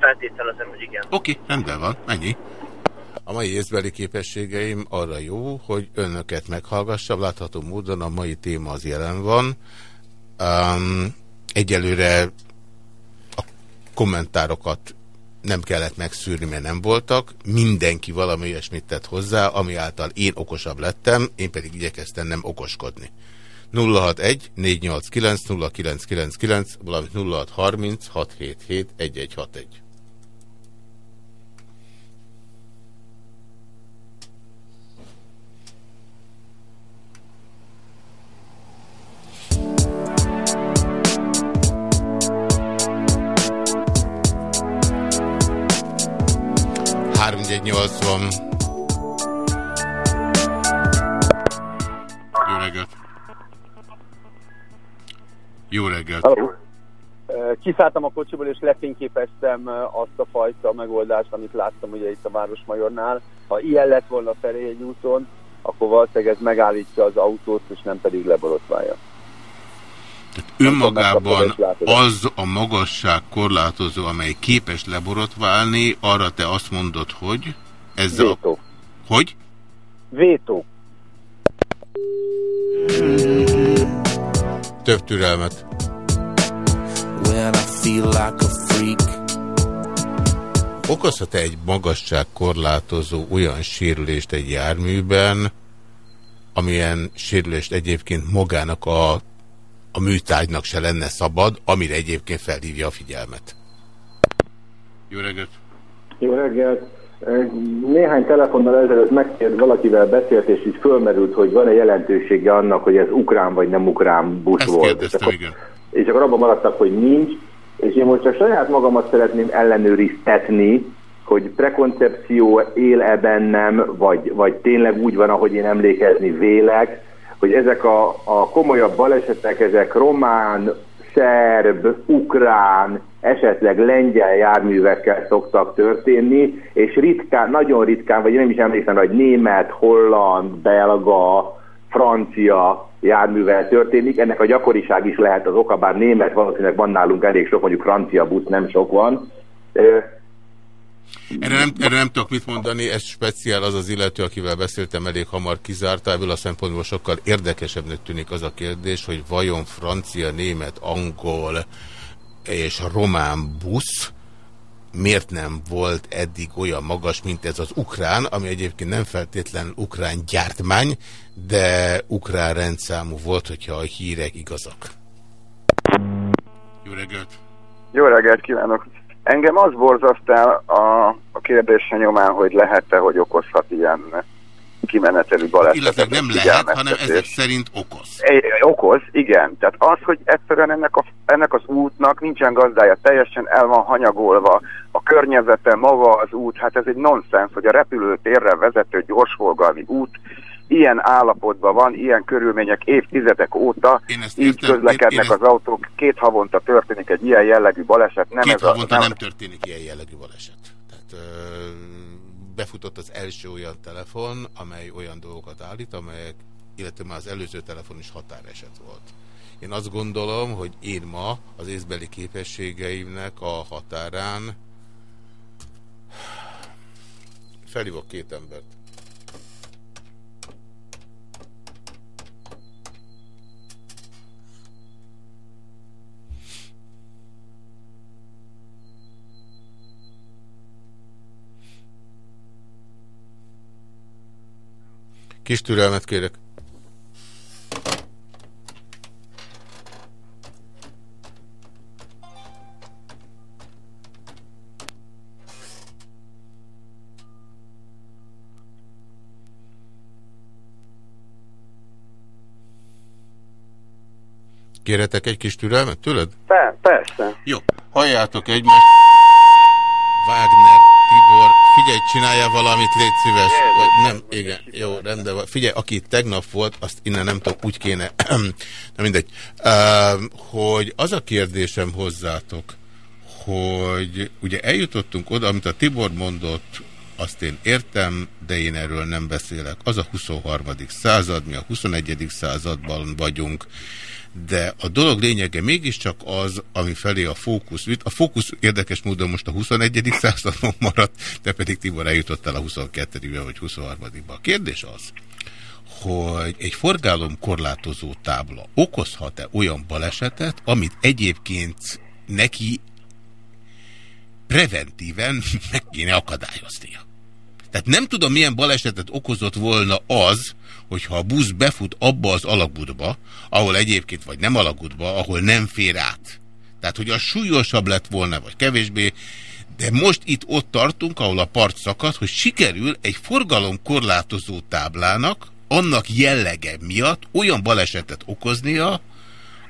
Feltételezem, hogy igen. Oké, rendben van, ennyi. A mai észbeli képességeim arra jó, hogy önöket meghallgassam, látható módon a mai téma az jelen van. Um, egyelőre a kommentárokat nem kellett megszűrni, mert nem voltak. Mindenki valami ilyesmit tett hozzá, ami által én okosabb lettem, én pedig igyekeztem nem okoskodni. 061 489 0999, valamint 0630 677 1161. 06180. Jó reggelt! Jó reggelt! Hello. Kiszálltam a kocsiból és lefényképeztem azt a fajta megoldást, amit láttam ugye itt a Városmajornál. Ha ilyen lett volna felé egy úton, akkor valószínűleg ez megállítja az autót, és nem pedig leborotválja. Tehát önmagában az a magasság korlátozó, amely képes leborotválni, arra te azt mondod, hogy? Ez Vétó. A... Hogy? Vétó. Több türelmet. When I feel like a freak. Okozhat-e egy magasság korlátozó olyan sérülést egy járműben, amilyen sérülést egyébként magának a, a műtárgynak se lenne szabad, amire egyébként felhívja a figyelmet? Jó reggelt! Jó reggelt! Néhány telefonnal ezelőtt megkért, valakivel beszélt, és így fölmerült, hogy van-e jelentősége annak, hogy ez ukrán vagy nem ukrán busz Ezt volt. és akkor, igen. És akkor abban maradtak, hogy nincs, és én most csak saját magamat szeretném ellenőriztetni, hogy prekoncepció él-e bennem, vagy, vagy tényleg úgy van, ahogy én emlékezni vélek, hogy ezek a, a komolyabb balesetek, ezek román, szerb, ukrán, esetleg lengyel járművekkel szoktak történni, és ritkán, nagyon ritkán, vagy nem is emlékszem, hogy német, holland, belga, francia járművel történik. Ennek a gyakoriság is lehet az oka, bár német valószínűleg van nálunk elég sok, mondjuk francia busz nem sok van. Erre nem, erre nem tudok mit mondani, ez speciál az az illető, akivel beszéltem, elég hamar kizárta, ebből a szempontból sokkal érdekesebbnek tűnik az a kérdés, hogy vajon francia, német, angol és román busz miért nem volt eddig olyan magas, mint ez az ukrán, ami egyébként nem feltétlen ukrán gyártmány, de ukrán rendszámú volt, hogyha a hírek igazak. Jó reggelt! Jó reggelt kívánok! Engem az borzaszt el a, a kérdése nyomán, hogy lehet-e, hogy okozhat ilyen kimenetelű balesetet. Illetve nem lehet, hanem ezek szerint okoz. É, okoz, igen. Tehát az, hogy egyszerűen ennek, a, ennek az útnak nincsen gazdája, teljesen el van hanyagolva, a környezete, maga az út, hát ez egy nonsens, hogy a repülőtérre vezető gyorsforgalmi út ilyen állapotban van, ilyen körülmények évtizedek óta, így értem, közlekednek én- én az autók, két havonta történik egy ilyen jellegű baleset. Nem Két ez a, havonta nem történik ilyen jellegű baleset. Tehát ö, befutott az első olyan telefon, amely olyan dolgokat állít, amelyek, illetve már az előző telefon is határeset volt. Én azt gondolom, hogy én ma az észbeli képességeimnek a határán felhívok két embert. Kis türelmet kérek. Kérhetek egy kis türelmet tőled? Per, persze. Jó, halljátok egymást. Wagner, figyelj, csinálja valamit, légy szíves. Vagy nem, igen, jó, rendben van. Figyelj, aki tegnap volt, azt innen nem tudom, úgy kéne, na mindegy, uh, hogy az a kérdésem hozzátok, hogy ugye eljutottunk oda, amit a Tibor mondott, azt én értem, de én erről nem beszélek. Az a 23. század, mi a 21. században vagyunk, de a dolog lényege mégiscsak az, ami felé a fókusz vitt. A fókusz érdekes módon most a 21. századon maradt, te pedig Tibor eljutottál a 22 vagy 23-ba. A kérdés az, hogy egy forgalom korlátozó tábla okozhat-e olyan balesetet, amit egyébként neki preventíven meg kéne akadályoznia. Tehát nem tudom, milyen balesetet okozott volna az, hogyha a busz befut abba az alagútba, ahol egyébként vagy nem alagútba, ahol nem fér át. Tehát, hogy az súlyosabb lett volna, vagy kevésbé, de most itt ott tartunk, ahol a part szakad, hogy sikerül egy forgalomkorlátozó táblának, annak jellege miatt olyan balesetet okoznia,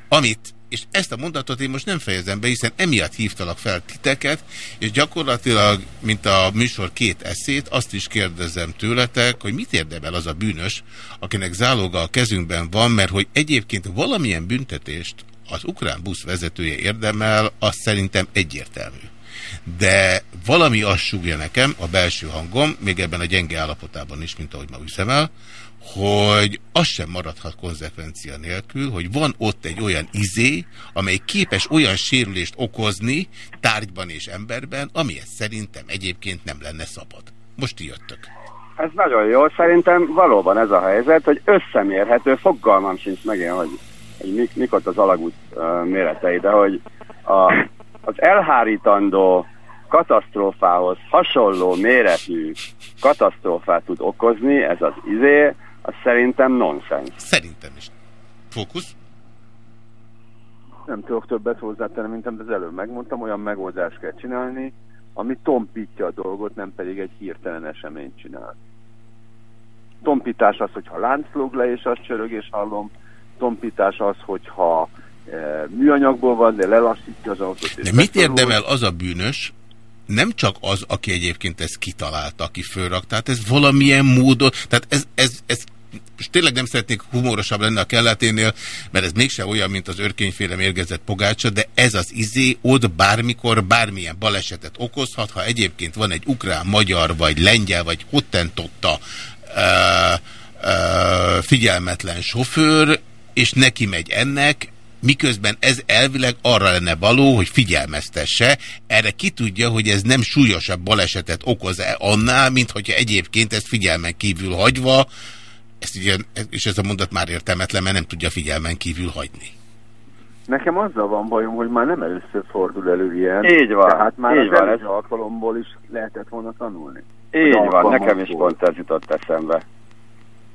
amit és ezt a mondatot én most nem fejezem be, hiszen emiatt hívtalak fel titeket, és gyakorlatilag, mint a műsor két eszét, azt is kérdezem tőletek, hogy mit érdemel az a bűnös, akinek záloga a kezünkben van, mert hogy egyébként valamilyen büntetést az ukrán busz vezetője érdemel, az szerintem egyértelmű. De valami azt súgja nekem, a belső hangom, még ebben a gyenge állapotában is, mint ahogy ma üzemel, hogy az sem maradhat konzekvencia nélkül, hogy van ott egy olyan izé, amely képes olyan sérülést okozni tárgyban és emberben, amihez szerintem egyébként nem lenne szabad. Most jöttök. Ez nagyon jó. Szerintem valóban ez a helyzet, hogy összemérhető, fogalmam sincs megint, hogy, hogy mik, mik ott az alagút uh, méretei, de hogy a, az elhárítandó katasztrófához hasonló méretű katasztrófát tud okozni, ez az izé, az szerintem nonsens. Szerintem is. Fókusz? Nem tudok többet hozzátenni, mint amit az előbb megmondtam, olyan megoldást kell csinálni, ami tompítja a dolgot, nem pedig egy hirtelen eseményt csinál. Tompítás az, hogyha lánc lóg le, és az csörög, és hallom. Tompítás az, hogyha e, műanyagból van, de lelassítja az autót. De mit érdemel az a bűnös, nem csak az, aki egyébként ezt kitalálta, aki fölrak, tehát ez valamilyen módon, tehát ez, ez, ez és tényleg nem szeretnék humorosabb lenni a kelleténél, mert ez mégse olyan, mint az örkényféle mérgezett pogácsa, de ez az izé ott bármikor bármilyen balesetet okozhat, ha egyébként van egy ukrán, magyar, vagy lengyel, vagy hottentotta uh, uh, figyelmetlen sofőr, és neki megy ennek, miközben ez elvileg arra lenne való, hogy figyelmeztesse. Erre ki tudja, hogy ez nem súlyosabb balesetet okoz-e annál, mint hogyha egyébként ezt figyelmen kívül hagyva ezt ugye, és ez a mondat már értelmetlen, mert nem tudja figyelmen kívül hagyni. Nekem azzal van bajom, hogy már nem először fordul elő ilyen. Így van. Tehát már így az van, ez... alkalomból is lehetett volna tanulni. Így van, nekem is pont ez jutott eszembe.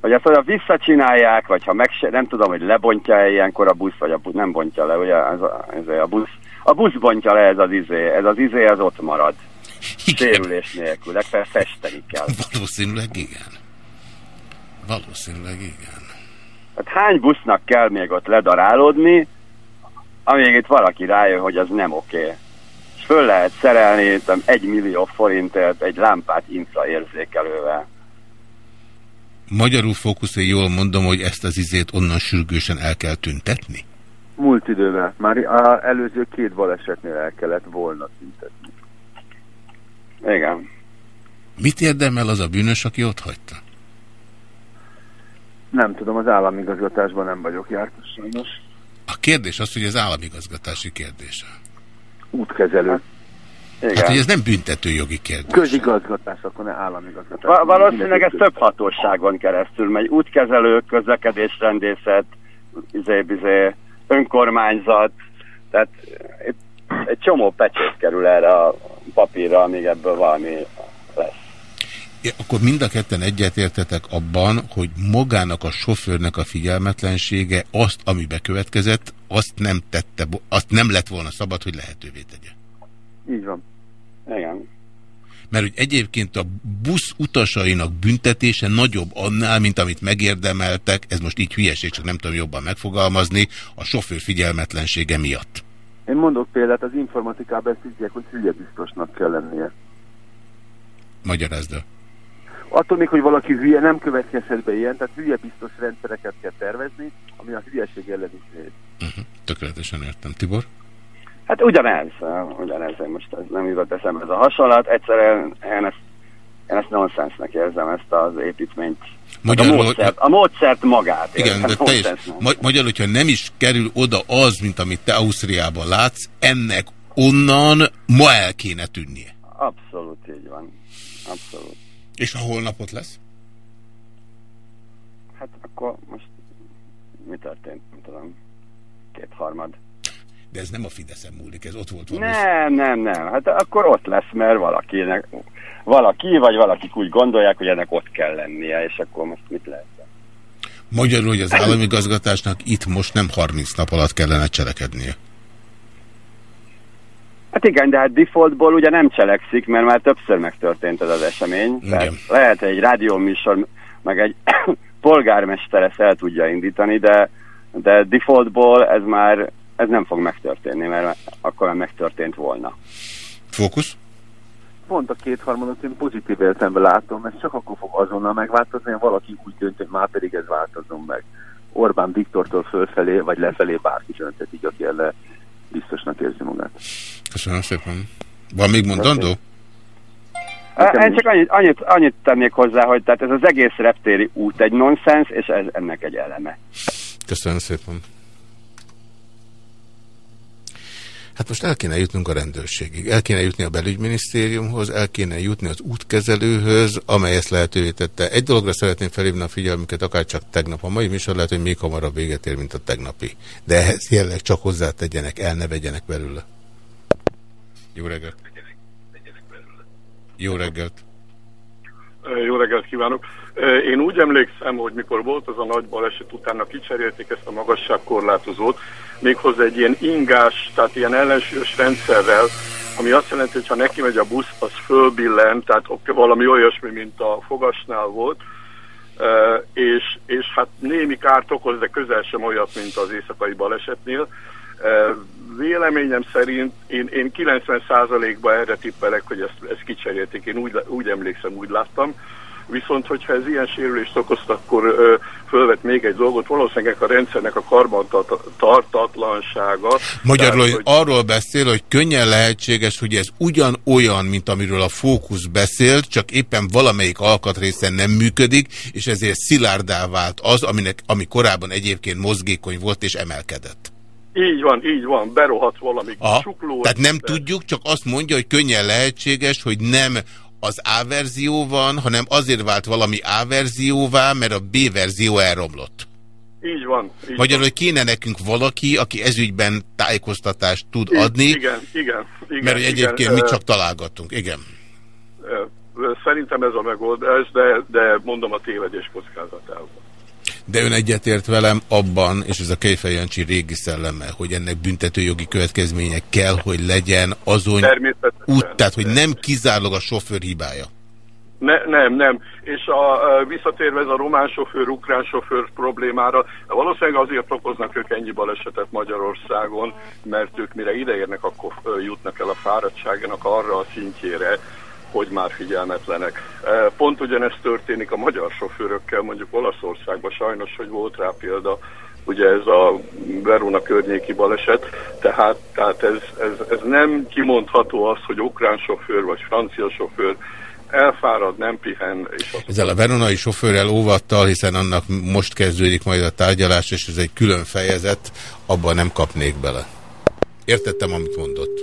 Hogy ezt olyan visszacsinálják, vagy ha meg se, nem tudom, hogy lebontja -e ilyenkor a busz, vagy a busz nem bontja le, ugye ez a, ez a busz. A busz bontja le ez az izé, ez az izé, az ott marad. Sérülés nélkül, legfeljebb festeni kell. Valószínűleg igen. Valószínűleg igen. Hát hány busznak kell még ott ledarálódni, amíg itt valaki rájön, hogy az nem oké. Okay. És föl lehet szerelni tudom, egy millió forintért egy lámpát infraérzékelővel. Magyarul fókusz, én jól mondom, hogy ezt az izét onnan sürgősen el kell tüntetni? Múlt idővel. Már az előző két balesetnél el kellett volna tüntetni. Igen. Mit érdemel az a bűnös, aki ott hagyta? Nem tudom, az államigazgatásban nem vagyok jártas sajnos. A kérdés az, hogy az államigazgatási kérdése. Útkezelő. Igen. Hát, hogy ez nem büntetőjogi kérdés. Közigazgatás, akkor ne államigazgatás. Va valószínűleg ez több hatóságon keresztül megy. Útkezelő, közlekedésrendészet, izé, izé, önkormányzat, tehát egy csomó pecsét kerül erre a papírra, amíg ebből valami. Akkor mind a ketten egyetértetek abban, hogy magának a sofőrnek a figyelmetlensége azt, ami bekövetkezett, azt nem tette, azt nem lett volna szabad, hogy lehetővé tegye. Így van. Igen. Mert hogy egyébként a busz utasainak büntetése nagyobb annál, mint amit megérdemeltek, ez most így hülyeség, csak nem tudom jobban megfogalmazni, a sofőr figyelmetlensége miatt. Én mondok példát, az informatikában ezt így hogy hülye biztosnak kell lennie. Magyarázd el. Attól még, hogy valaki hülye, nem következhet be ilyen, tehát hülye biztos rendszereket kell tervezni, ami a hülyeség ellen is néz. Uh -huh. Tökéletesen értem. Tibor? Hát ugyanez, ugyanez, most ez nem jutott eszembe ez a hasonlat, egyszerűen én ezt, én ezt nonsensnek érzem, ezt az építményt. Magyarul, a, módszert, a módszert magát. Igen, de teljes, ma, magyarul, hogyha nem is kerül oda az, mint amit te Ausztriában látsz, ennek onnan ma el kéne tűnnie. Abszolút így van. Abszolút. És a holnapot lesz? Hát akkor most mi történt, nem tudom, kétharmad. De ez nem a Fideszen múlik, ez ott volt valami. Nem, nem, nem. Hát akkor ott lesz, mert valakinek, valaki vagy valakik úgy gondolják, hogy ennek ott kell lennie, és akkor most mit lehet? Magyarul, hogy az állami gazgatásnak itt most nem 30 nap alatt kellene cselekednie. Hát igen, de hát defaultból ugye nem cselekszik, mert már többször megtörtént ez az esemény. Tehát lehet egy rádióműsor, meg egy polgármester ezt el tudja indítani, de de defaultból ez már ez nem fog megtörténni, mert akkor már megtörtént volna. Fókusz? Pont a kétharmadot én pozitív értelemben látom, ez csak akkor fog azonnal megváltozni, ha valaki úgy dönt, hogy már pedig ez változzon meg. Orbán Viktortól fölfelé, vagy lefelé bárki dönthet így, aki erre biztosnak érzi magát. Köszönöm szépen. Van még mondandó? Én csak annyit, annyit, annyit tennék hozzá, hogy tehát ez az egész reptéri út egy nonsens, és ez ennek egy eleme. Köszönöm szépen. Hát most el kéne jutnunk a rendőrségig, el kéne jutni a belügyminisztériumhoz, el kéne jutni az útkezelőhöz, amely ezt lehetővé tette. Egy dologra szeretném felhívni a figyelmüket, akár csak tegnap. A mai műsor lehet, hogy még hamarabb véget ér, mint a tegnapi. De ehhez jelenleg csak hozzátegyenek, el ne vegyenek belőle. Jó reggelt! Jó reggelt! Jó reggelt kívánok! Én úgy emlékszem, hogy mikor volt az a nagy baleset, utána kicserélték ezt a magasságkorlátozót, méghozzá egy ilyen ingás, tehát ilyen ellensúlyos rendszerrel, ami azt jelenti, hogy ha neki megy a busz, az fölbillen, tehát valami olyasmi, mint a fogasnál volt, és, és hát némi kárt okoz, de közel sem olyat, mint az éjszakai balesetnél. Véleményem szerint én, én 90%-ban erre tippelek, hogy ezt, ezt kicserélték. Én úgy, úgy emlékszem, úgy láttam. Viszont, hogyha ez ilyen sérülést okozt, akkor ö, fölvet még egy dolgot, valószínűleg a rendszernek a karbantartatlansága. Magyarul, tehát, hogy arról beszél, hogy könnyen lehetséges, hogy ez ugyanolyan, mint amiről a fókusz beszélt, csak éppen valamelyik alkatrészen nem működik, és ezért szilárdá vált az, aminek, ami korábban egyébként mozgékony volt és emelkedett. Így van, így van, berohat valami csukló. Tehát nem de... tudjuk, csak azt mondja, hogy könnyen lehetséges, hogy nem az A verzió van, hanem azért vált valami A verzióvá, mert a B verzió elromlott. Így van. Így Magyarul, hogy kéne nekünk valaki, aki ezügyben tájékoztatást tud így, adni. Igen, igen. igen mert hogy egyébként igen, mi csak találgattunk. Igen. Szerintem ez a megoldás, de, de mondom a tévedés kockázatával. De ön egyetért velem abban, és ez a Kejfej Jancsi régi szelleme, hogy ennek büntetőjogi következménye kell, hogy legyen azon út, tehát hogy nem kizárólag a sofőr hibája. Ne, nem, nem. És a, visszatérve ez a román sofőr, ukrán sofőr problémára, valószínűleg azért okoznak ők ennyi balesetet Magyarországon, mert ők mire ideérnek, akkor jutnak el a fáradtságának arra a szintjére, hogy már figyelmetlenek. E, pont ugyanezt történik a magyar sofőrökkel, mondjuk Olaszországban sajnos, hogy volt rá példa, ugye ez a Verona környéki baleset, tehát, tehát ez, ez, ez nem kimondható az, hogy ukrán sofőr vagy francia sofőr elfárad, nem pihen. És Ezzel a veronai sofőrrel óvattal, hiszen annak most kezdődik majd a tárgyalás, és ez egy külön fejezet, abban nem kapnék bele. Értettem, amit mondott.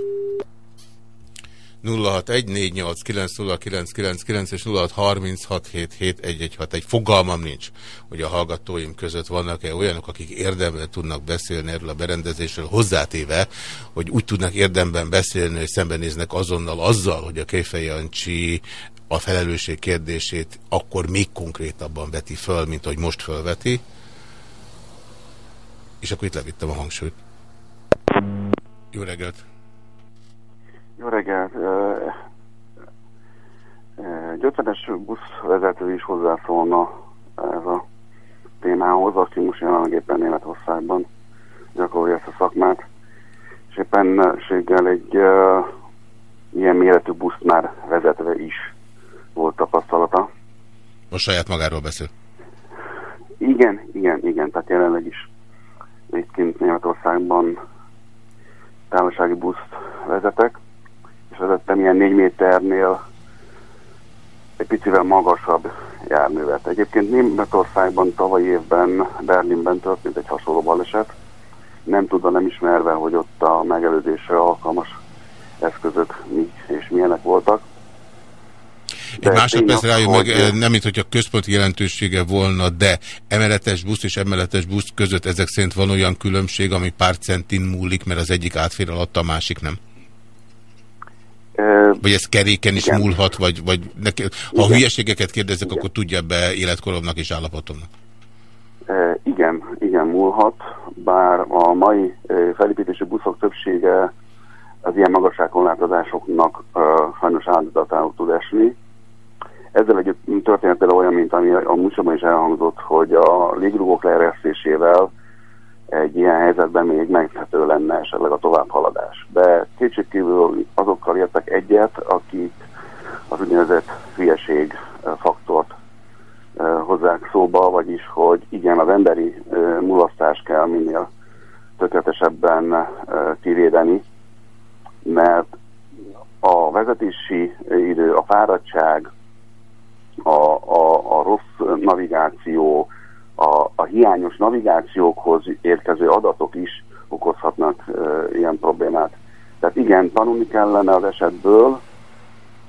0614890999 és 0636771161. Egy fogalmam nincs, hogy a hallgatóim között vannak-e olyanok, akik érdemben tudnak beszélni erről a berendezésről, hozzátéve, hogy úgy tudnak érdemben beszélni, hogy szembenéznek azonnal azzal, hogy a Kéfej Jancsi a felelősség kérdését akkor még konkrétabban veti föl, mint hogy most fölveti. És akkor itt levittem a hangsúlyt. Jó reggelt! Jó reggelt! Egy 50-es buszvezető is hozzászólna ez a témához, aki most jelenleg éppen Németországban gyakorolja ezt a szakmát, és éppenséggel egy uh, ilyen méretű buszt már vezetve is volt tapasztalata. Most saját magáról beszél? Igen, igen, igen, tehát jelenleg is egyébként Németországban távolsági buszt vezetek, vezettem ilyen négy méternél egy picivel magasabb járművet. Egyébként Németországban tavaly évben Berlinben történt egy hasonló baleset, nem tudva, nem ismerve, hogy ott a megelőzésre alkalmas eszközök mi és milyenek voltak. Egy másodperc rájön meg, eh, nem mint hogy a központi jelentősége volna, de emeletes busz és emeletes busz között ezek szerint van olyan különbség, ami pár centin múlik, mert az egyik átfér alatt, a másik nem? Vagy ez keréken is Igen. múlhat, vagy, vagy neki, ha Igen. hülyeségeket kérdezek, Igen. akkor tudja be életkoromnak és állapotomnak. Igen, igen, múlhat, bár a mai felépítési buszok többsége az ilyen magasságkorlátozásoknak sajnos áldozatául tud esni. Ezzel egy történet például olyan, mint ami a múlcsában is elhangzott, hogy a légrugók leeresztésével egy ilyen helyzetben még megthető lenne esetleg a továbbhaladás. De kétségkívül azokkal értek egyet, akik az úgynevezett hülyeség faktort hozzák szóba, vagyis, hogy igen, az emberi mulasztást kell minél tökéletesebben kivédeni, mert a vezetési idő, a fáradtság, a, a, a rossz navigáció, a, a hiányos navigációkhoz érkező adatok is okozhatnak e, ilyen problémát. Tehát igen, tanulni kellene az esetből,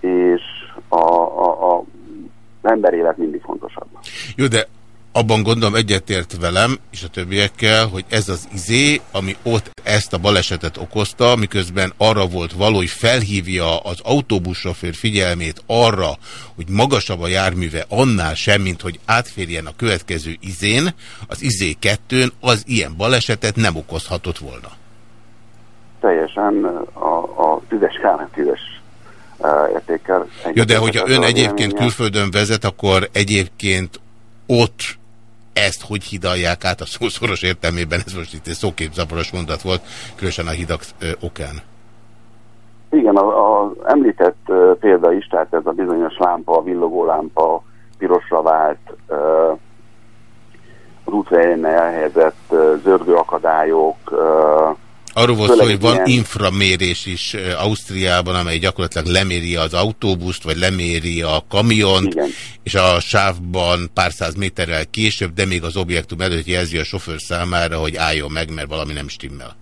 és a, a, a ember élet mindig fontosabb. Jó, de abban gondolom egyetért velem és a többiekkel, hogy ez az izé, ami ott ezt a balesetet okozta, miközben arra volt való, hogy felhívja az autóbussofőr figyelmét arra, hogy magasabb a járműve annál sem, mint hogy átférjen a következő izén, az izé kettőn az ilyen balesetet nem okozhatott volna. Teljesen a, a tüzes kármentűzes értékkel. Jó, de hogyha ön egyébként külföldön vezet, akkor egyébként ott ezt hogy hidalják át a szószoros értelmében, ez most itt egy szóképzavaros mondat volt, különösen a hidak okán. Igen, az említett példa is, tehát ez a bizonyos lámpa, a villogó lámpa, pirosra vált, az útvelyen elhelyezett zörgő akadályok, Arról volt szó, hogy van ilyen... inframérés is Ausztriában, amely gyakorlatilag leméri az autóbuszt, vagy leméri a kamiont, Igen. és a sávban pár száz méterrel később, de még az objektum előtt jelzi a sofőr számára, hogy álljon meg, mert valami nem stimmel.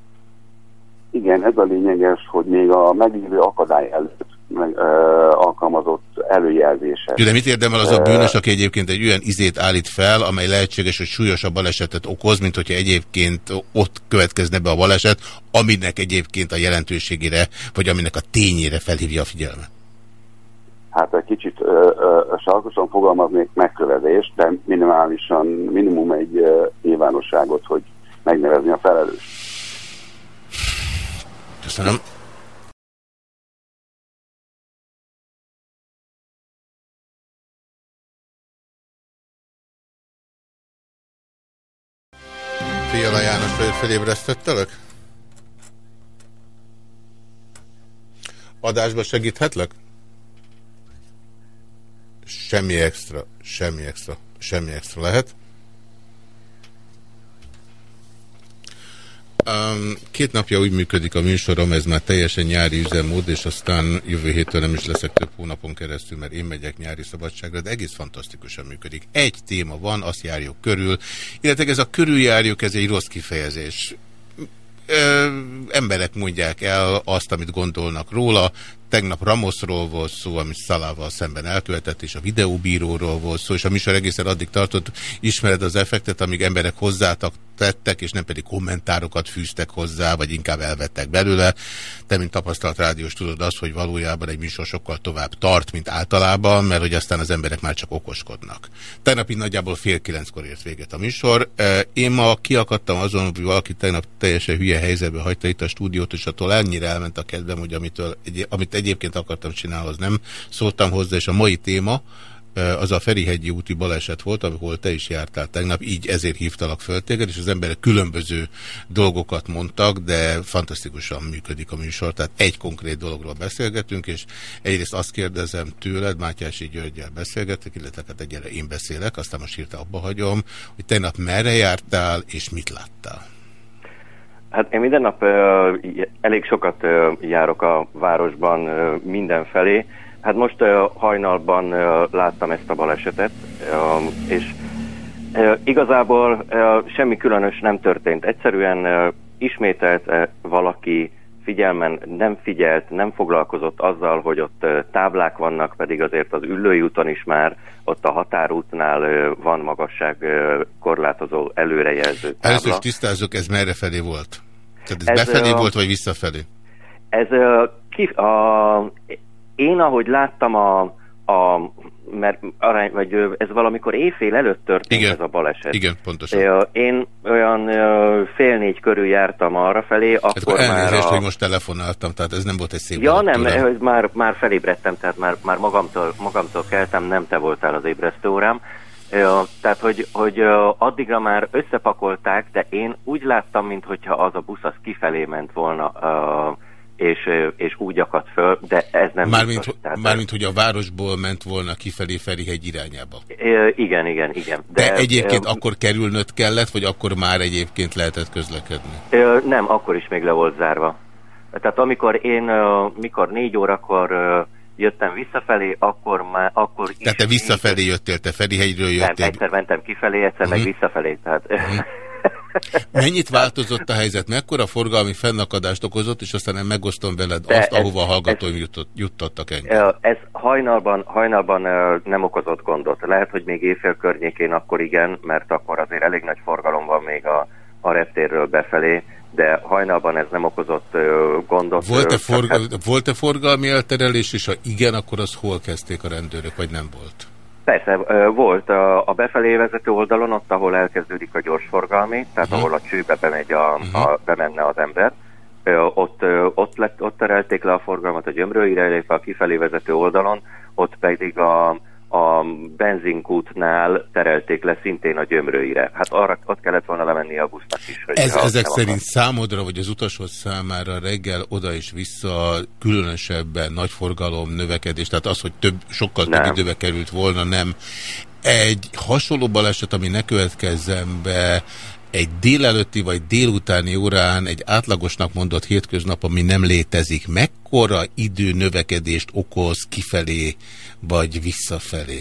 Igen, ez a lényeges, hogy még a meglévő akadály előtt meg, ö, alkalmazott előjelzése. De mit érdemel az a bűnös, aki egyébként egy olyan izét állít fel, amely lehetséges, hogy súlyosabb balesetet okoz, mint hogyha egyébként ott következne be a baleset, aminek egyébként a jelentőségére, vagy aminek a tényére felhívja a figyelmet? Hát egy kicsit sarkosan fogalmaznék megkövezést, de minimálisan, minimum egy ö, nyilvánosságot, hogy megnevezni a felelős. Köszönöm. Fiala János, hogy felébresztettelek? Adásba segíthetlek? Semmi extra, semmi extra, semmi extra lehet. Um, két napja úgy működik a műsorom, ez már teljesen nyári üzemmód, és aztán jövő héttől nem is leszek több hónapon keresztül, mert én megyek nyári szabadságra, de egész fantasztikusan működik. Egy téma van, azt járjuk körül, illetve ez a körüljárjuk, ez egy rossz kifejezés. Ö, emberek mondják el azt, amit gondolnak róla, Tegnap Ramosról volt szó, amit Szalával szemben elkövetett, és a videóbíróról volt szó, és a műsor egészen addig tartott, ismered az effektet, amíg emberek hozzátak tettek, és nem pedig kommentárokat fűztek hozzá, vagy inkább elvettek belőle. Te, mint tapasztalt rádiós tudod azt, hogy valójában egy műsor sokkal tovább tart, mint általában, mert hogy aztán az emberek már csak okoskodnak. Tegnap nagyjából fél kilenckor ért véget a műsor. Én ma kiakadtam azon, hogy valaki tegnap teljesen hülye helyzetbe hagyta itt a stúdiót, és attól ennyire elment a kedvem, hogy amitől, amit egyébként akartam csinálni, az nem szóltam hozzá, és a mai téma az a Ferihegyi úti baleset volt, ahol te is jártál tegnap, így ezért hívtalak föl téged, és az emberek különböző dolgokat mondtak, de fantasztikusan működik a műsor, tehát egy konkrét dologról beszélgetünk, és egyrészt azt kérdezem tőled, Mátyási Györgyel beszélgetek, illetve hát egyre én beszélek, aztán most hirtelen abba hagyom, hogy tegnap merre jártál, és mit láttál? Hát én minden nap uh, elég sokat uh, járok a városban uh, mindenfelé. Hát most uh, hajnalban uh, láttam ezt a balesetet, uh, és uh, igazából uh, semmi különös nem történt. Egyszerűen uh, ismételt uh, valaki figyelmen nem figyelt, nem foglalkozott azzal, hogy ott táblák vannak, pedig azért az Üllői úton is már ott a határútnál van magasság korlátozó előrejelző tábla. Először is tisztázzuk, ez merre felé volt? Tehát ez, ez befelé uh, volt, vagy visszafelé? Ez uh, ki, a, én ahogy láttam a, a mert arány, vagy ez valamikor éjfél előtt történt igen, ez a baleset. Igen, pontosan. Én olyan fél négy körül jártam arra felé, hát akkor hát, már a... hogy most telefonáltam, tehát ez nem volt egy szép Ja, nem, tőlem. már, már felébredtem, tehát már, már magamtól, magamtól keltem, nem te voltál az ébresztő órám. Tehát, hogy, hogy addigra már összepakolták, de én úgy láttam, mintha az a busz az kifelé ment volna, és, és úgy akadt föl, de ez nem Mármint, biztos. Tehát, mármint, hogy a városból ment volna kifelé Ferihegy irányába. igen, igen, igen. De, de egyébként ö, akkor kerülnöd kellett, vagy akkor már egyébként lehetett közlekedni? Ö, nem, akkor is még le volt zárva. Tehát amikor én, mikor négy órakor jöttem visszafelé, akkor már, akkor. Tehát te visszafelé jöttél, te Ferihegyről Nem, jöttél. egyszer mentem kifelé, egyszer meg Mhm. visszafelé. Tehát, Mennyit változott a helyzet? Mekkora forgalmi fennakadást okozott, és aztán én megosztom veled De azt, ez- ahova a hallgatóim jutott, juttattak engem. Ez hajnalban, hajnalban nem okozott gondot. Lehet, hogy még éjfél környékén akkor igen, mert akkor azért elég nagy forgalom van még a, a reptérről befelé, de hajnalban ez nem okozott gondot. Volt-e, forga hát- volt-e forgalmi elterelés, és ha igen, akkor az hol kezdték a rendőrök, vagy nem volt? Persze, volt a, befelé vezető oldalon, ott, ahol elkezdődik a gyorsforgalmi, tehát Mhm. ahol a csőbe bemegy a, a, bemenne az ember, ott, ott, lett, ott terelték le a forgalmat a gyömrőire, illetve a kifelé vezető oldalon, ott pedig a, a benzinkútnál terelték le szintén a gyömrőire. Hát arra ott kellett volna lemenni a busznak is. Hogy Ez ezek szerint akar. számodra, vagy az utasod számára reggel oda és vissza különösebben nagy forgalom növekedés, tehát az, hogy több, sokkal több Nem. időbe került volna, nem. Egy hasonló baleset, ami ne következzen be, egy délelőtti vagy délutáni órán egy átlagosnak mondott hétköznap, ami nem létezik, mekkora idő növekedést okoz kifelé vagy visszafelé?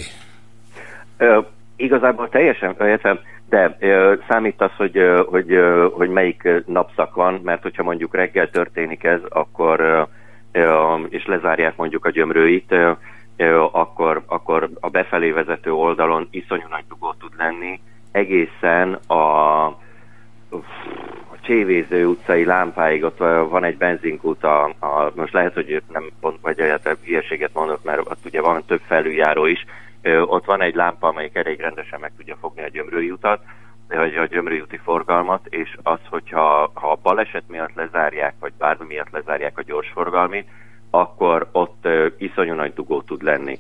Ö, igazából teljesen értem, de ö, számít az, hogy, ö, hogy, ö, hogy melyik napszak van, mert hogyha mondjuk reggel történik ez, akkor ö, ö, és lezárják mondjuk a gyömrőit, ö, ö, akkor, akkor a befelé vezető oldalon iszonyú nagy dugó tud lenni, egészen a, a Csévéző utcai lámpáig, ott van egy benzinkút, a, a, most lehet, hogy nem pont vagy olyat hülyeséget mondok, mert ott ugye van több felüljáró is, ott van egy lámpa, amelyik elég rendesen meg tudja fogni a gyömrői utat, vagy a gyömrői úti forgalmat, és az, hogyha ha a baleset miatt lezárják, vagy bármi miatt lezárják a gyorsforgalmit, akkor ott iszonyú nagy dugó tud lenni.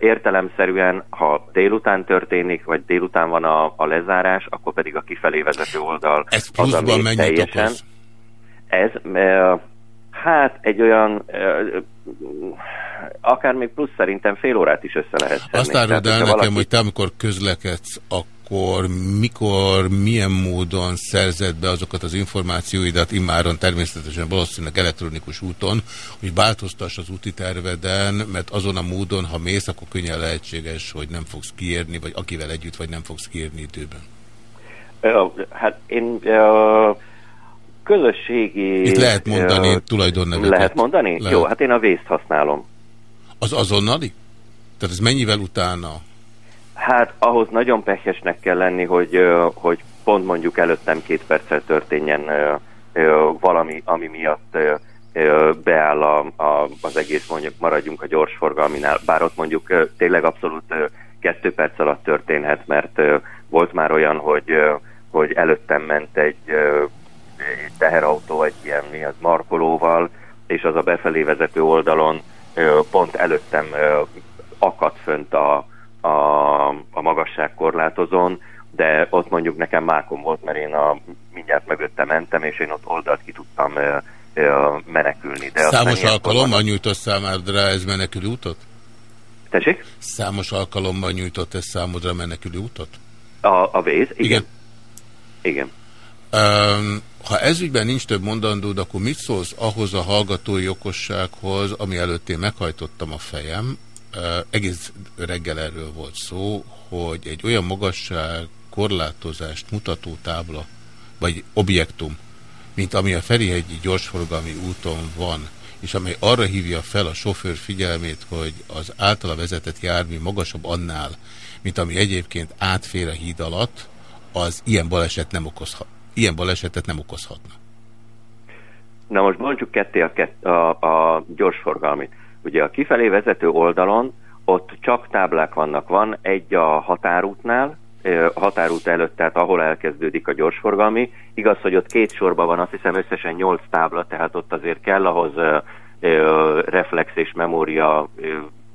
Értelemszerűen, ha délután történik, vagy délután van a, a lezárás, akkor pedig a kifelé vezető oldal Ez az, ami mennyit teljesen, okoz? ez, ö, hát egy olyan, ö, akár még plusz szerintem fél órát is össze lehet szedni. Azt áruld el nekem, hogy te amikor közlekedsz, akkor mikor, milyen módon szerzed be azokat az információidat, immáron természetesen valószínűleg elektronikus úton, hogy változtass az úti terveden, mert azon a módon, ha mész, akkor könnyen lehetséges, hogy nem fogsz kiérni, vagy akivel együtt vagy nem fogsz kiérni időben. Hát én közösségi... Itt lehet mondani tulajdonneveket. Lehet mondani? Lehet. Jó, hát én a vészt használom. Az azonnali? Tehát ez mennyivel utána? Hát ahhoz nagyon pehesnek kell lenni, hogy, hogy pont mondjuk előttem két perccel történjen valami, ami miatt beáll a, a, az egész, mondjuk maradjunk a gyorsforgalminál, bár ott mondjuk tényleg abszolút kettő perc alatt történhet, mert volt már olyan, hogy, hogy előttem ment egy, teherautó egy ilyen mi az markolóval, és az a befelé vezető oldalon pont előttem akadt fönt a, a, a magasságkorlátozón, de ott mondjuk nekem mákom volt, mert én a, mindjárt mögötte mentem, és én ott oldalt ki tudtam ö, ö, menekülni. De Számos alkalommal nyújtott számodra ez menekülő útot? Tessék? Számos alkalommal nyújtott ez számodra menekülő útot? A, a vész? Igen. Igen. Igen. Um, ha ezügyben nincs több mondandód, akkor mit szólsz ahhoz a hallgatói okossághoz, ami előtt én meghajtottam a fejem, egész reggel erről volt szó, hogy egy olyan magasság korlátozást mutató tábla, vagy objektum, mint ami a Ferihegyi gyorsforgalmi úton van, és amely arra hívja fel a sofőr figyelmét, hogy az általa vezetett jármű magasabb annál, mint ami egyébként átfér a híd alatt, az ilyen, baleset nem okozhat, ilyen balesetet nem okozhatna. Na most mondjuk ketté a, kett, a, a gyorsforgalmit. Ugye a kifelé vezető oldalon ott csak táblák vannak. Van egy a határútnál, határút előtt, tehát ahol elkezdődik a gyorsforgalmi. Igaz, hogy ott két sorban van, azt hiszem összesen nyolc tábla, tehát ott azért kell ahhoz reflex és memória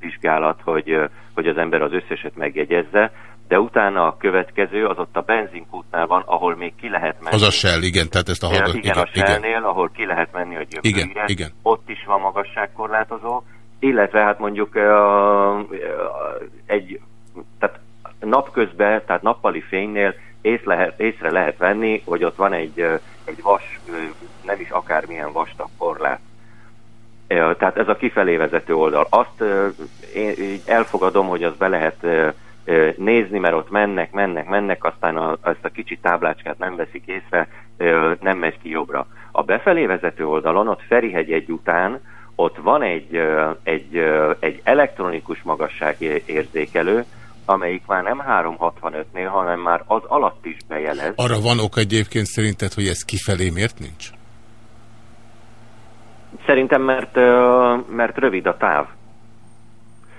vizsgálat, hogy, hogy az ember az összeset megjegyezze, de utána a következő, az ott a benzinkútnál van, ahol még ki lehet menni. Az a Shell, igen, tehát ezt a hallgat... Igen, igen, a Shellnél, ahol ki lehet menni a gyöpőre, igen, igen. ott is van magasságkorlátozó, illetve hát mondjuk egy, tehát napközben, tehát nappali fénynél ész lehet, észre lehet venni, hogy ott van egy, egy vas, nem is akármilyen vastag korlát. Tehát ez a kifelé vezető oldal. Azt én elfogadom, hogy azt be lehet nézni, mert ott mennek, mennek, mennek, aztán a, a kicsi táblácskát nem veszik észre, nem megy ki jobbra. A befelé vezető oldalon, ott Ferihegy egy után, ott van egy, egy, egy elektronikus magasságérzékelő, amelyik már nem 365-nél, hanem már az alatt is bejelez. Arra van ok egyébként szerinted, hogy ez kifelé miért nincs? Szerintem, mert, mert rövid a táv.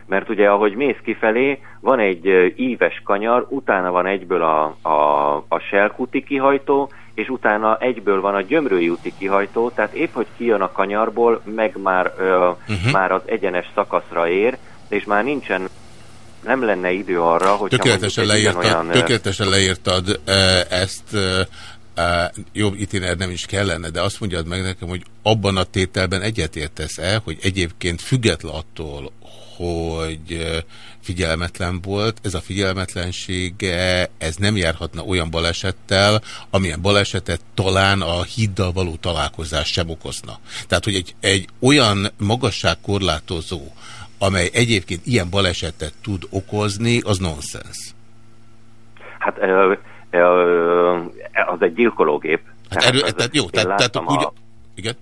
Mert ugye, ahogy mész kifelé, van egy íves kanyar, utána van egyből a, a, a Selkuti kihajtó, és utána egyből van a Gyömrői úti kihajtó, tehát épp, hogy kijön a kanyarból, meg már, ö, uh-huh. már az egyenes szakaszra ér, és már nincsen nem lenne idő arra, hogy tökéletesen, leírtad, olyan, tökéletesen leírtad ezt, jobb itiner nem is kellene, de azt mondjad meg nekem, hogy abban a tételben egyetértesz-e, hogy egyébként független attól, hogy figyelmetlen volt, ez a figyelmetlensége, ez nem járhatna olyan balesettel, amilyen balesetet talán a híddal való találkozás sem okozna. Tehát, hogy egy, egy olyan magasságkorlátozó, amely egyébként ilyen balesetet tud okozni, az nonsens. Hát ö, az egy gyilkológép. Hát erő, tehát, tehát jó, tehát, tehát úgy... A... Igen?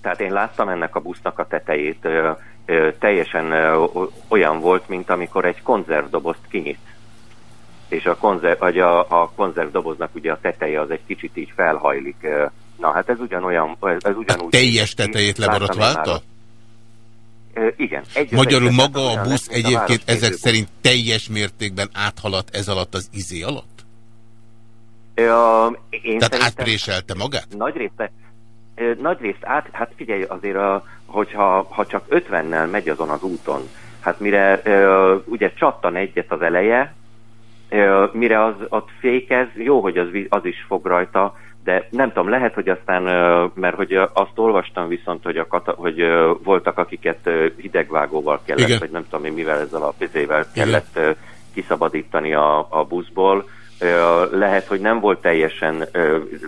Tehát én láttam ennek a busznak a tetejét, ö, ö, teljesen ö, olyan volt, mint amikor egy konzervdobozt kinyit. És a, konzerv, vagy a, a konzervdoboznak ugye a teteje az egy kicsit így felhajlik. Na hát ez ugyanolyan, ez ugyanúgy... A teljes tetejét leborotválta? Igen. Egy Magyarul maga a busz egyébként a ezek szerint teljes mértékben áthaladt ez alatt az izé alatt? Ja, én Tehát átpréselte magát? Nagy részt, nagy részt át, hát figyelj azért, a, hogyha ha csak 50-nel megy azon az úton, hát mire ugye csattan egyet az eleje, mire az ott fékez, jó, hogy az, az is fog rajta, de nem tudom, lehet, hogy aztán, mert hogy azt olvastam viszont, hogy, a kata, hogy voltak, akiket hidegvágóval kellett, Igen. vagy nem tudom én mivel ezzel a pizével kellett kiszabadítani a, a buszból. Lehet, hogy nem volt teljesen,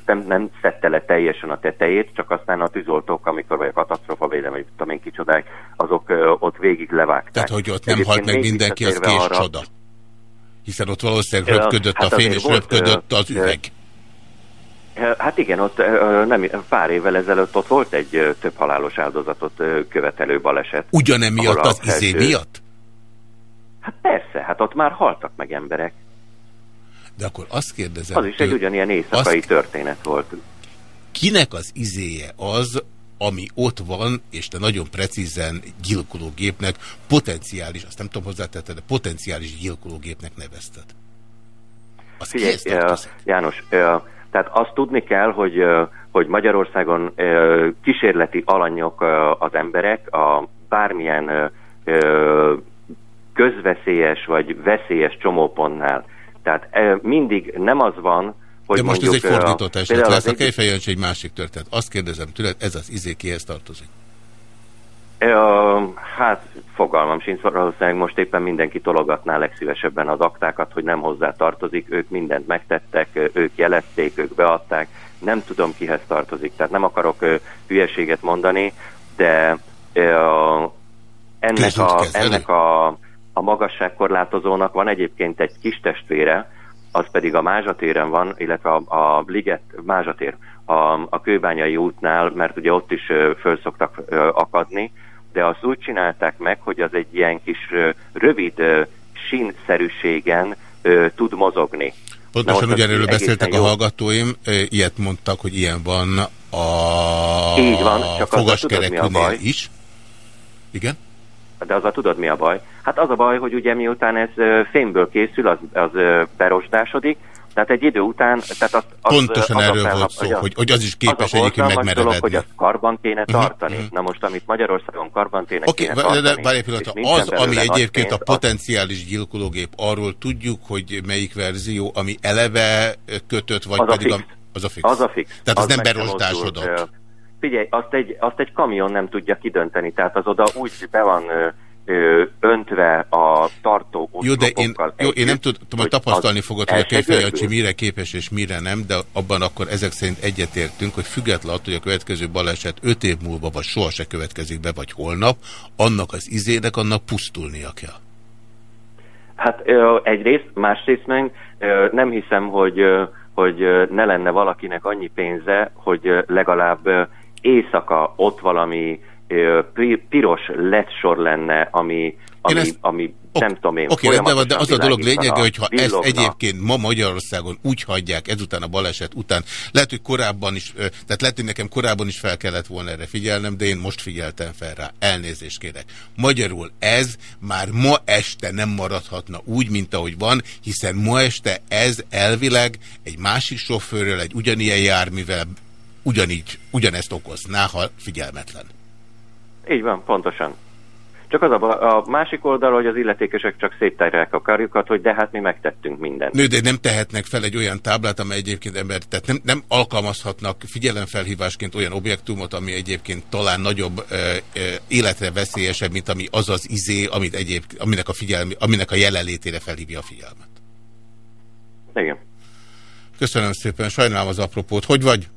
nem, nem szedte le teljesen a tetejét, csak aztán a tűzoltók, amikor vagy a katasztrofa védelmi, tudom én kicsodák, azok ott végig levágták. Tehát, hogy ott nem Egyébként halt meg mindenki, az kés arra, csoda. Hiszen ott valószínűleg röpködött hát a fény, és röpködött az üveg. Hát igen, ott nem, pár évvel ezelőtt ott volt egy több halálos áldozatot követelő baleset. Ugyanemiatt az izé miatt? Hát persze, hát ott már haltak meg emberek. De akkor azt kérdezem... Az is egy ugyanilyen éjszakai azt... történet volt. Kinek az izéje az, ami ott van, és te nagyon precízen gyilkológépnek, potenciális, azt nem tudom hozzátetted, de potenciális gyilkológépnek nevezted. Az Figyelj, János, tehát azt tudni kell, hogy, hogy Magyarországon kísérleti alanyok az emberek a bármilyen közveszélyes vagy veszélyes csomópontnál. Tehát mindig nem az van, hogy De most ez egy fordított eset lesz, a Kejfejancsi egy másik történet. Azt kérdezem tőled, ez az izé kihez tartozik? Hát fogalmam sincs, valószínűleg most éppen mindenki tologatná legszívesebben az aktákat, hogy nem hozzá tartozik, ők mindent megtettek, ők jelezték, ők beadták, nem tudom kihez tartozik, tehát nem akarok hülyeséget mondani, de ennek, a, ennek a, a magasságkorlátozónak van egyébként egy kis testvére, az pedig a Mázsatéren van, illetve a, a Liget Mázsatér a, a Kőbányai útnál, mert ugye ott is föl szoktak akadni, de azt úgy csinálták meg, hogy az egy ilyen kis rövid sínszerűségen tud mozogni. Pontosan ugyanerről beszéltek a hallgatóim, ilyet mondtak, hogy ilyen van a Így van, csak fogaskerekűnél is. Igen? De azzal tudod mi a baj? Hát az a baj, hogy ugye miután ez fémből készül, az, az berosdásodik, Tehát egy idő után... Tehát az, az, Pontosan az erről volt szó, hogy, hogy az is képes az egyébként megmerevedni. dolog, hogy azt karban kéne Uh-huh, tartani. Uh-huh. Na most, amit Magyarországon karban kéne, Oké, kéne okay, tartani... várj egy pillanat, az, ami egyébként a potenciális gyilkológép, arról tudjuk, hogy melyik verzió, ami eleve kötött, vagy az pedig... A fix. A, az a fix. Az a fix. Tehát az, az nem berostásodott. Figyelj, azt egy, azt egy kamion nem tudja kidönteni, tehát az oda úgy be van ö, öntve a tartó Jó, de én, jó, én nem tudom, hogy tapasztalni fogod, hogy a Kejfejancsi mire képes és mire nem, de abban akkor ezek szerint egyetértünk, hogy független attól, hogy a következő baleset öt év múlva vagy soha se következik be, vagy holnap, annak az izének annak pusztulnia kell. Hát egyrészt, másrészt meg nem hiszem, hogy, hogy ne lenne valakinek annyi pénze, hogy legalább éjszaka ott valami piros LED sor lenne, ami, ami, ezt... ami nem tudom én. Oké, okay, de, de az a dolog lényege, hogy ha ezt egyébként ma Magyarországon úgy hagyják ezután a baleset után, lehet, hogy korábban is, tehát lehet, hogy nekem korábban is fel kellett volna erre figyelnem, de én most figyeltem fel rá. Elnézést kérek. Magyarul ez már ma este nem maradhatna úgy, mint ahogy van, hiszen ma este ez elvileg egy másik sofőrről, egy ugyanilyen járművel ugyanígy, ugyanezt okozná, ha figyelmetlen. Így van, pontosan. Csak az a, a másik oldal, hogy az illetékesek csak széttárják a karjukat, hogy de hát mi megtettünk mindent. Nő, de nem tehetnek fel egy olyan táblát, amely egyébként ember, tehát nem, nem alkalmazhatnak figyelemfelhívásként olyan objektumot, ami egyébként talán nagyobb ö, ö, életre veszélyesebb, mint ami az az izé, amit egyéb, aminek, a figyelmi, aminek a jelenlétére felhívja a figyelmet. Igen. Köszönöm szépen, sajnálom az apropót. Hogy vagy?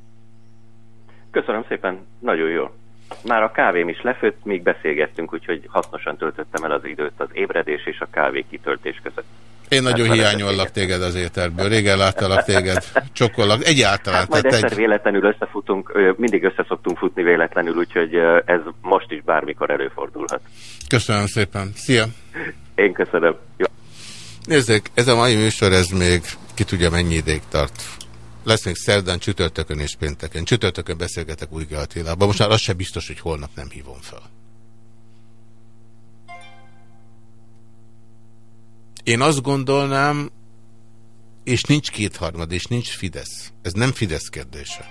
Köszönöm szépen, nagyon jól. Már a kávém is lefőtt, még beszélgettünk, úgyhogy hasznosan töltöttem el az időt az ébredés és a kávé kitöltés között. Én nagyon hát hiányollak téged az éterből. Régen láttalak téged, csokollak. Egyáltalán. Hát majd egyszer egy... véletlenül összefutunk, mindig összeszoktunk futni véletlenül, úgyhogy ez most is bármikor előfordulhat. Köszönöm szépen. Szia! Én köszönöm. Jó. Nézzék, ez a mai műsor, ez még ki tudja mennyi ideig tart. Lesz még szerdán, csütörtökön és pénteken. Csütörtökön beszélgetek Újga Attilában. Most már az sem biztos, hogy holnap nem hívom fel. Én azt gondolnám, és nincs kétharmad, és nincs Fidesz. Ez nem Fidesz kérdése.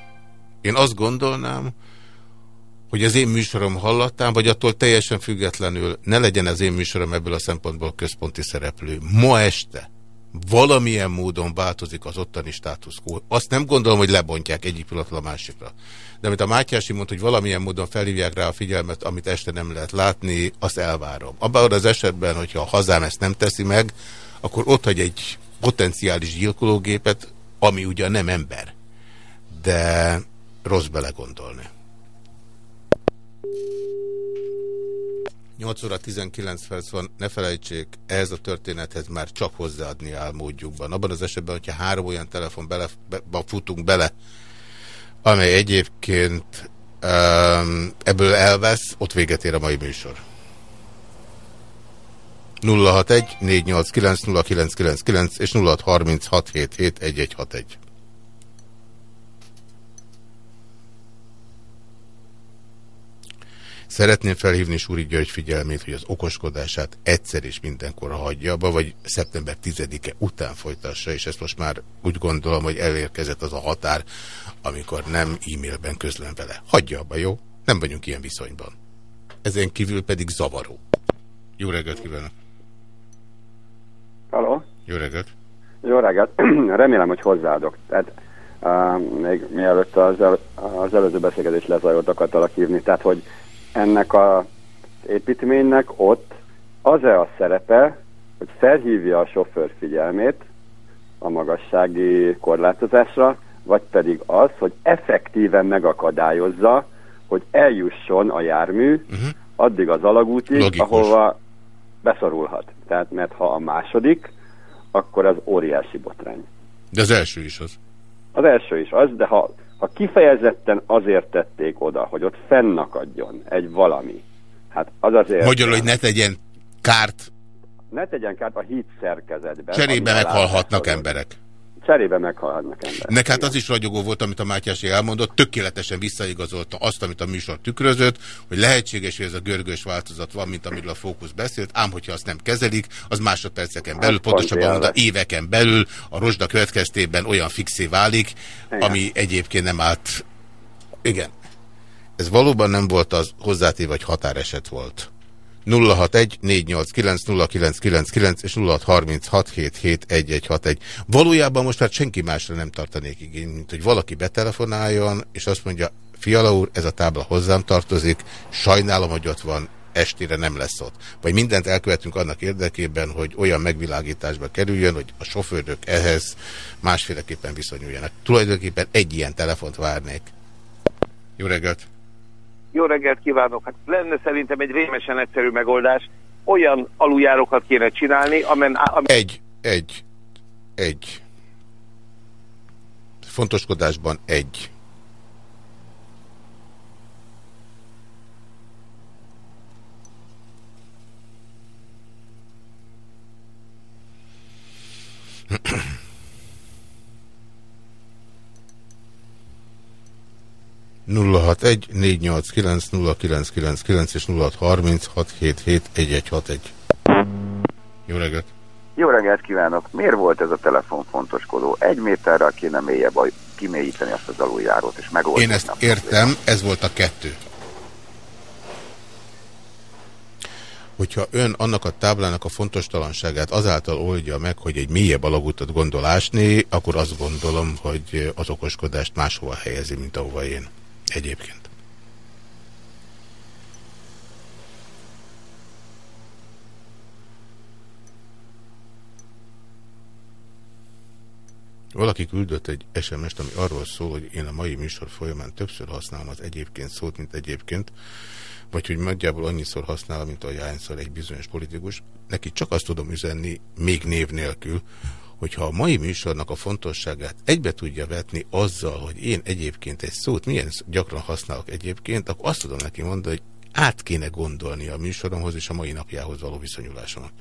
Én azt gondolnám, hogy az én műsorom hallatán, vagy attól teljesen függetlenül ne legyen az én műsorom ebből a szempontból központi szereplő. Ma este valamilyen módon változik az ottani státuszkó. Azt nem gondolom, hogy lebontják egyik pillanatra a másikra. De amit a Mátyási mondta, hogy valamilyen módon felhívják rá a figyelmet, amit este nem lehet látni, azt elvárom. Abban az esetben, hogyha a hazám ezt nem teszi meg, akkor ott hagy egy potenciális gyilkológépet, ami ugyan nem ember. De rossz belegondolni. 8 óra 19 perc van, ne felejtsék, ehhez a történethez már csak hozzáadni áll módjukban. Abban az esetben, hogyha három olyan telefon bele, be, futunk bele, amely egyébként um, ebből elvesz, ott véget ér a mai műsor. 061 489 0999 és 0636771161. Szeretném felhívni Súri György figyelmét, hogy az okoskodását egyszer és mindenkor hagyja abba, vagy szeptember 10-e után folytassa, és ezt most már úgy gondolom, hogy elérkezett az a határ, amikor nem e-mailben közlöm vele. Hagyja abba, jó? Nem vagyunk ilyen viszonyban. Ezen kívül pedig zavaró. Jó reggelt kívánok! Halló? Jó reggelt! Jó reggelt! Remélem, hogy hozzáadok. Tehát uh, még mielőtt az, el, az előző beszélgetés lezajlott akartalak hívni, tehát hogy ennek az építménynek ott az-e a szerepe, hogy felhívja a sofőr figyelmét a magassági korlátozásra, vagy pedig az, hogy effektíven megakadályozza, hogy eljusson a jármű uh -huh. addig az alagútig, Logikus. ahova beszorulhat. Tehát, mert ha a második, akkor az óriási botrány. De az első is az. Az első is az, de ha ha kifejezetten azért tették oda, hogy ott fennakadjon egy valami, hát az azért... Magyarul, hogy ne tegyen kárt. Ne tegyen kárt a híd szerkezetben. Cserébe meghalhatnak emberek. Cserébe meghalnak ember. Nek hát az is ragyogó volt, amit a Mátyási elmondott, tökéletesen visszaigazolta azt, amit a műsor tükrözött, hogy lehetséges, hogy ez a görgős változat van, mint amiről a fókusz beszélt, ám hogyha azt nem kezelik, az másodperceken belül, hát, pontosabban mondva éveken belül a rozsda következtében olyan fixé válik, Igen. ami egyébként nem állt. Igen. Ez valóban nem volt az hozzátév, vagy határeset volt. 061 489 és 0636771161. Valójában most már senki másra nem tartanék igény, mint hogy valaki betelefonáljon, és azt mondja, Fiala úr, ez a tábla hozzám tartozik, sajnálom, hogy ott van, estére nem lesz ott. Vagy mindent elkövetünk annak érdekében, hogy olyan megvilágításba kerüljön, hogy a sofőrök ehhez másféleképpen viszonyuljanak. Tulajdonképpen egy ilyen telefont várnék. Jó reggelt! Jó reggelt kívánok! Hát lenne szerintem egy rémesen egyszerű megoldás. Olyan aluljárókat kéne csinálni, amen... amen... Egy, egy, egy. Fontoskodásban egy. Ahem. 061 489 és 0636771161. Jó reggelt! Jó reggelt kívánok! Miért volt ez a telefon fontoskodó? Egy méterrel kéne mélyebb kimélyíteni azt az aluljárót, és megoldani. Én ezt értem, ez volt a kettő. hogyha ön annak a táblának a fontos talanságát azáltal oldja meg, hogy egy mélyebb alagútat gondolásni, akkor azt gondolom, hogy az okoskodást máshova helyezi, mint ahova én egyébként. Valaki küldött egy SMS-t, ami arról szól, hogy én a mai műsor folyamán többször használom az egyébként szót, mint egyébként, vagy hogy nagyjából annyiszor használom, mint a jányszor egy bizonyos politikus. Neki csak azt tudom üzenni, még név nélkül, hogyha a mai műsornak a fontosságát egybe tudja vetni azzal, hogy én egyébként egy szót milyen gyakran használok egyébként, akkor azt tudom neki mondani, hogy át kéne gondolni a műsoromhoz és a mai napjához való viszonyulásomat.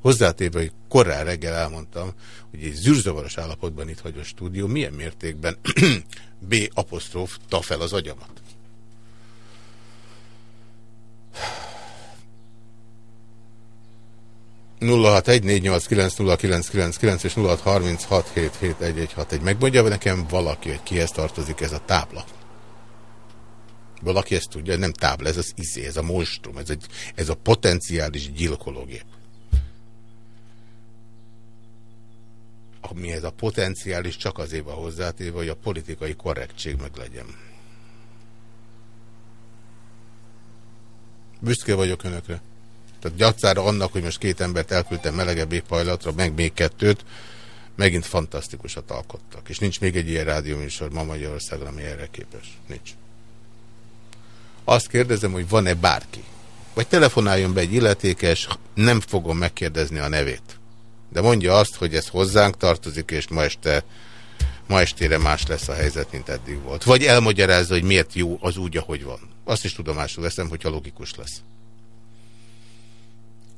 Hozzátéve, hogy korán reggel elmondtam, hogy egy zűrzavaros állapotban itt hagyó stúdió milyen mértékben B apostróf ta fel az agyamat. 0614890999 és 0636771161. Megmondja nekem valaki, hogy kihez tartozik ez a tábla? Valaki ezt tudja, nem tábla, ez az izé, ez a monstrum, ez, egy, ez a potenciális gyilkológép. Ami ez a potenciális csak azért van hozzátéve, hogy a politikai korrektség meg legyen. Büszke vagyok önökre. Tehát gyatszára annak, hogy most két embert elküldtem melegebb éghajlatra, meg még kettőt, megint fantasztikusat alkottak. És nincs még egy ilyen rádióműsor ma Magyarországon, ami erre képes. Nincs. Azt kérdezem, hogy van-e bárki? Vagy telefonáljon be egy illetékes, nem fogom megkérdezni a nevét. De mondja azt, hogy ez hozzánk tartozik, és ma este ma estére más lesz a helyzet, mint eddig volt. Vagy elmagyarázza, hogy miért jó az úgy, ahogy van. Azt is tudomásul veszem, hogyha logikus lesz.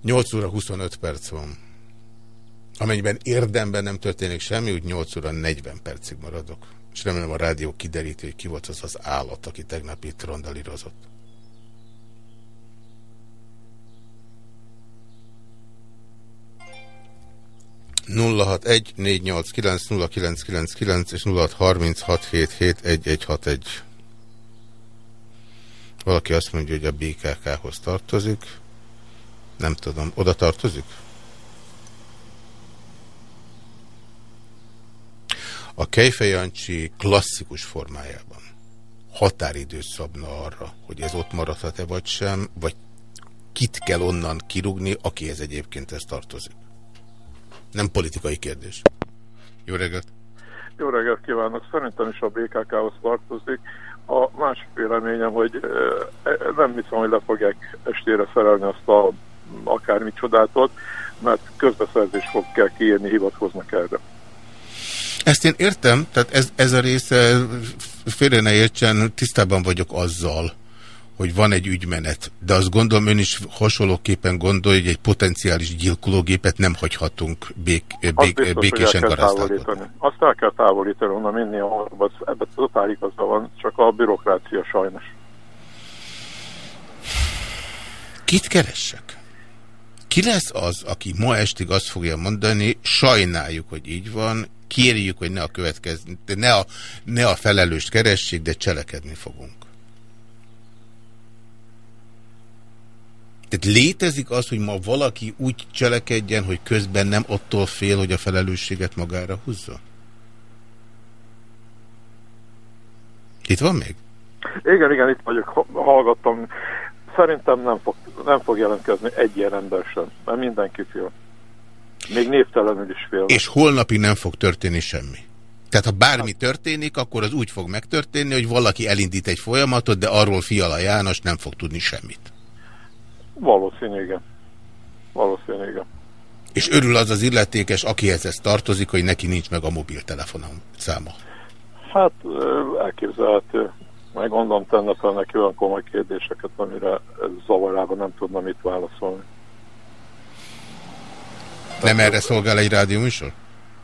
8 óra 25 perc van. Amennyiben érdemben nem történik semmi, úgy 8 óra 40 percig maradok. És remélem a rádió kideríti, hogy ki volt az az állat, aki tegnap itt rondalírozott. egy és nulla. Valaki azt mondja, hogy a BKK-hoz tartozik. Nem tudom. Oda tartozik? A Kejfejancsi klasszikus formájában határidőt szabna arra, hogy ez ott maradhat-e vagy sem, vagy kit kell onnan kirúgni, akihez egyébként ez tartozik. Nem politikai kérdés. Jó reggelt! Jó reggelt kívánok! Szerintem is a BKK-hoz tartozik. A másik véleményem, hogy nem hiszem, hogy le fogják estére szerelni azt a akármi csodáltot, mert közbeszerzés fog kell kiírni, hivatkoznak erre. Ezt én értem, tehát ez, ez a része félre ne értsen, tisztában vagyok azzal, hogy van egy ügymenet, de azt gondolom ön is hasonlóképpen gondolja, hogy egy potenciális gyilkológépet nem hagyhatunk bék, bék, biztos, békésen garázdálkodni. Azt el kell távolítani onnan minél hamarabb, ebben totál igaza van, csak a bürokrácia sajnos. Kit keressek? Ki lesz az, aki ma estig azt fogja mondani, sajnáljuk, hogy így van, kérjük, hogy ne a következő, ne a, ne a felelőst keressék, de cselekedni fogunk. Tehát létezik az, hogy ma valaki úgy cselekedjen, hogy közben nem attól fél, hogy a felelősséget magára húzza? Itt van még? Igen, igen, itt vagyok, hallgattam. Szerintem nem fog, nem fog jelentkezni egy ilyen ember sem, mert mindenki fél. Még névtelenül is fél. És holnapig nem fog történni semmi. Tehát ha bármi történik, akkor az úgy fog megtörténni, hogy valaki elindít egy folyamatot, de arról Fiala János nem fog tudni semmit. Valószínű, igen. Valószínű, igen. És örül az az illetékes, akihez ez tartozik, hogy neki nincs meg a mobiltelefonom száma. Hát elképzelhető. Meg gondolom tenne fel neki olyan komoly kérdéseket, amire zavarában nem tudna mit válaszolni. Nem erre szolgál egy rádióműsor?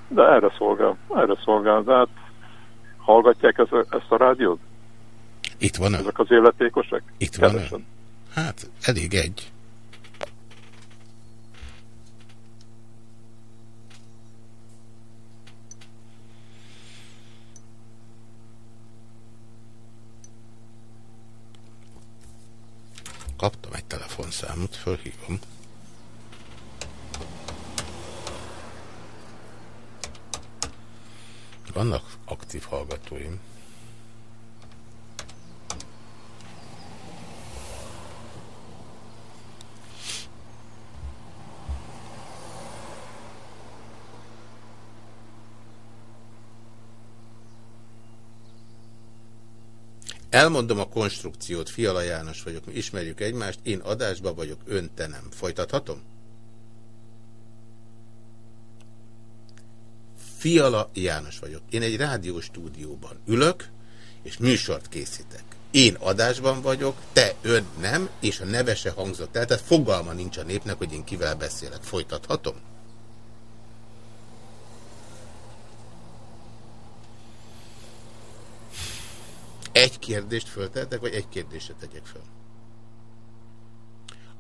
De erre szolgál, erre szolgál, de hát hallgatják ez, ezt a rádiót? Itt van Ezek az életékosek? Itt van ön? Hát, elég egy. Kaptam egy telefonszámot, fölhívom. Vannak aktív hallgatóim. Elmondom a konstrukciót, Fiala János vagyok, mi ismerjük egymást, én adásba vagyok, ön te nem. Folytathatom? Fiala János vagyok. Én egy rádióstúdióban ülök, és műsort készítek. Én adásban vagyok, te, ön nem, és a neve se hangzott el, tehát fogalma nincs a népnek, hogy én kivel beszélek. Folytathatom? Egy kérdést föltettek, vagy egy kérdést tegyek föl?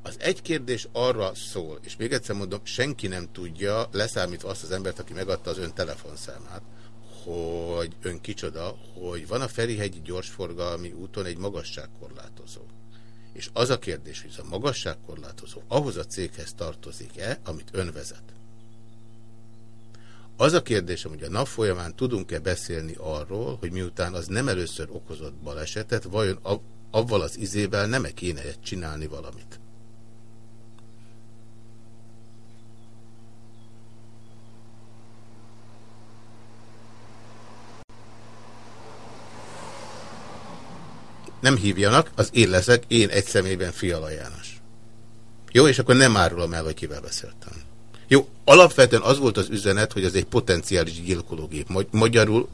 Az egy kérdés arra szól, és még egyszer mondom, senki nem tudja, leszámítva azt az embert, aki megadta az ön telefonszámát, hogy ön kicsoda, hogy van a Ferihegyi gyorsforgalmi úton egy magasságkorlátozó. És az a kérdés, hogy ez a magasságkorlátozó ahhoz a céghez tartozik-e, amit ön vezet. Az a kérdésem, hogy a nap folyamán tudunk-e beszélni arról, hogy miután az nem először okozott balesetet, vajon avval az izével nem -e kéne csinálni valamit? Nem hívjanak, az én leszek, én egy személyben Fiala. Jó, és akkor nem árulom el, hogy kivel beszéltem. Jó, alapvetően az volt az üzenet, hogy ez egy potenciális gyilkológép. Magyarul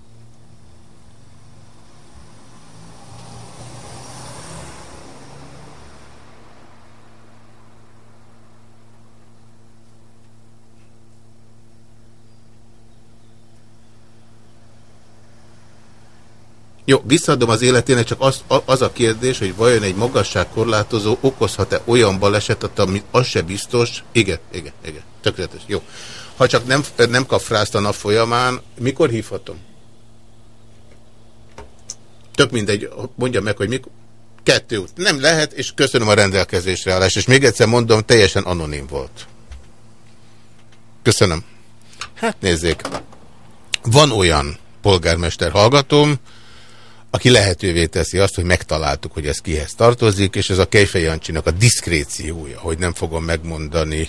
Jó, visszaadom az életének, csak az, az a kérdés, hogy vajon egy magasságkorlátozó okozhat-e olyan balesetet, ami az se biztos. Igen, igen, igen. Tökéletes. Jó. Ha csak nem, nem kap frászt a nap folyamán, mikor hívhatom? Tök mindegy, mondja meg, hogy mikor. Kettő út. Nem lehet, és köszönöm a rendelkezésre állás. És még egyszer mondom, teljesen anonim volt. Köszönöm. Hát nézzék. Van olyan polgármester hallgatóm, aki lehetővé teszi azt, hogy megtaláltuk, hogy ez kihez tartozik, és ez a Kejfej Jancsinak a diszkréciója, hogy nem fogom megmondani,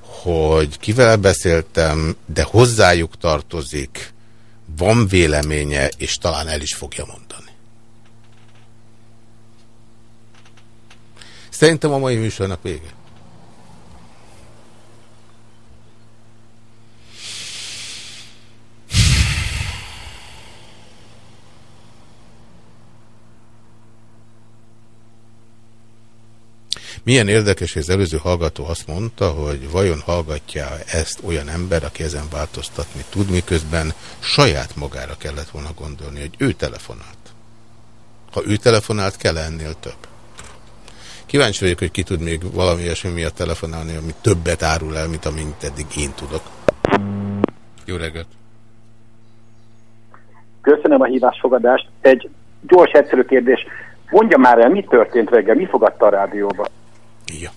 hogy kivel beszéltem, de hozzájuk tartozik, van véleménye, és talán el is fogja mondani. Szerintem a mai műsornak vége. Milyen érdekes, hogy az előző hallgató azt mondta, hogy vajon hallgatja ezt olyan ember, aki ezen változtatni tud, miközben saját magára kellett volna gondolni, hogy ő telefonált. Ha ő telefonált, kell ennél több. Kíváncsi vagyok, hogy ki tud még valami ilyesmi miatt telefonálni, ami többet árul el, mint amint eddig én tudok. Jó reggelt! Köszönöm a hívásfogadást. Egy gyors, egyszerű kérdés. Mondja már el, mi történt reggel, mi fogadta a rádióba? Ja.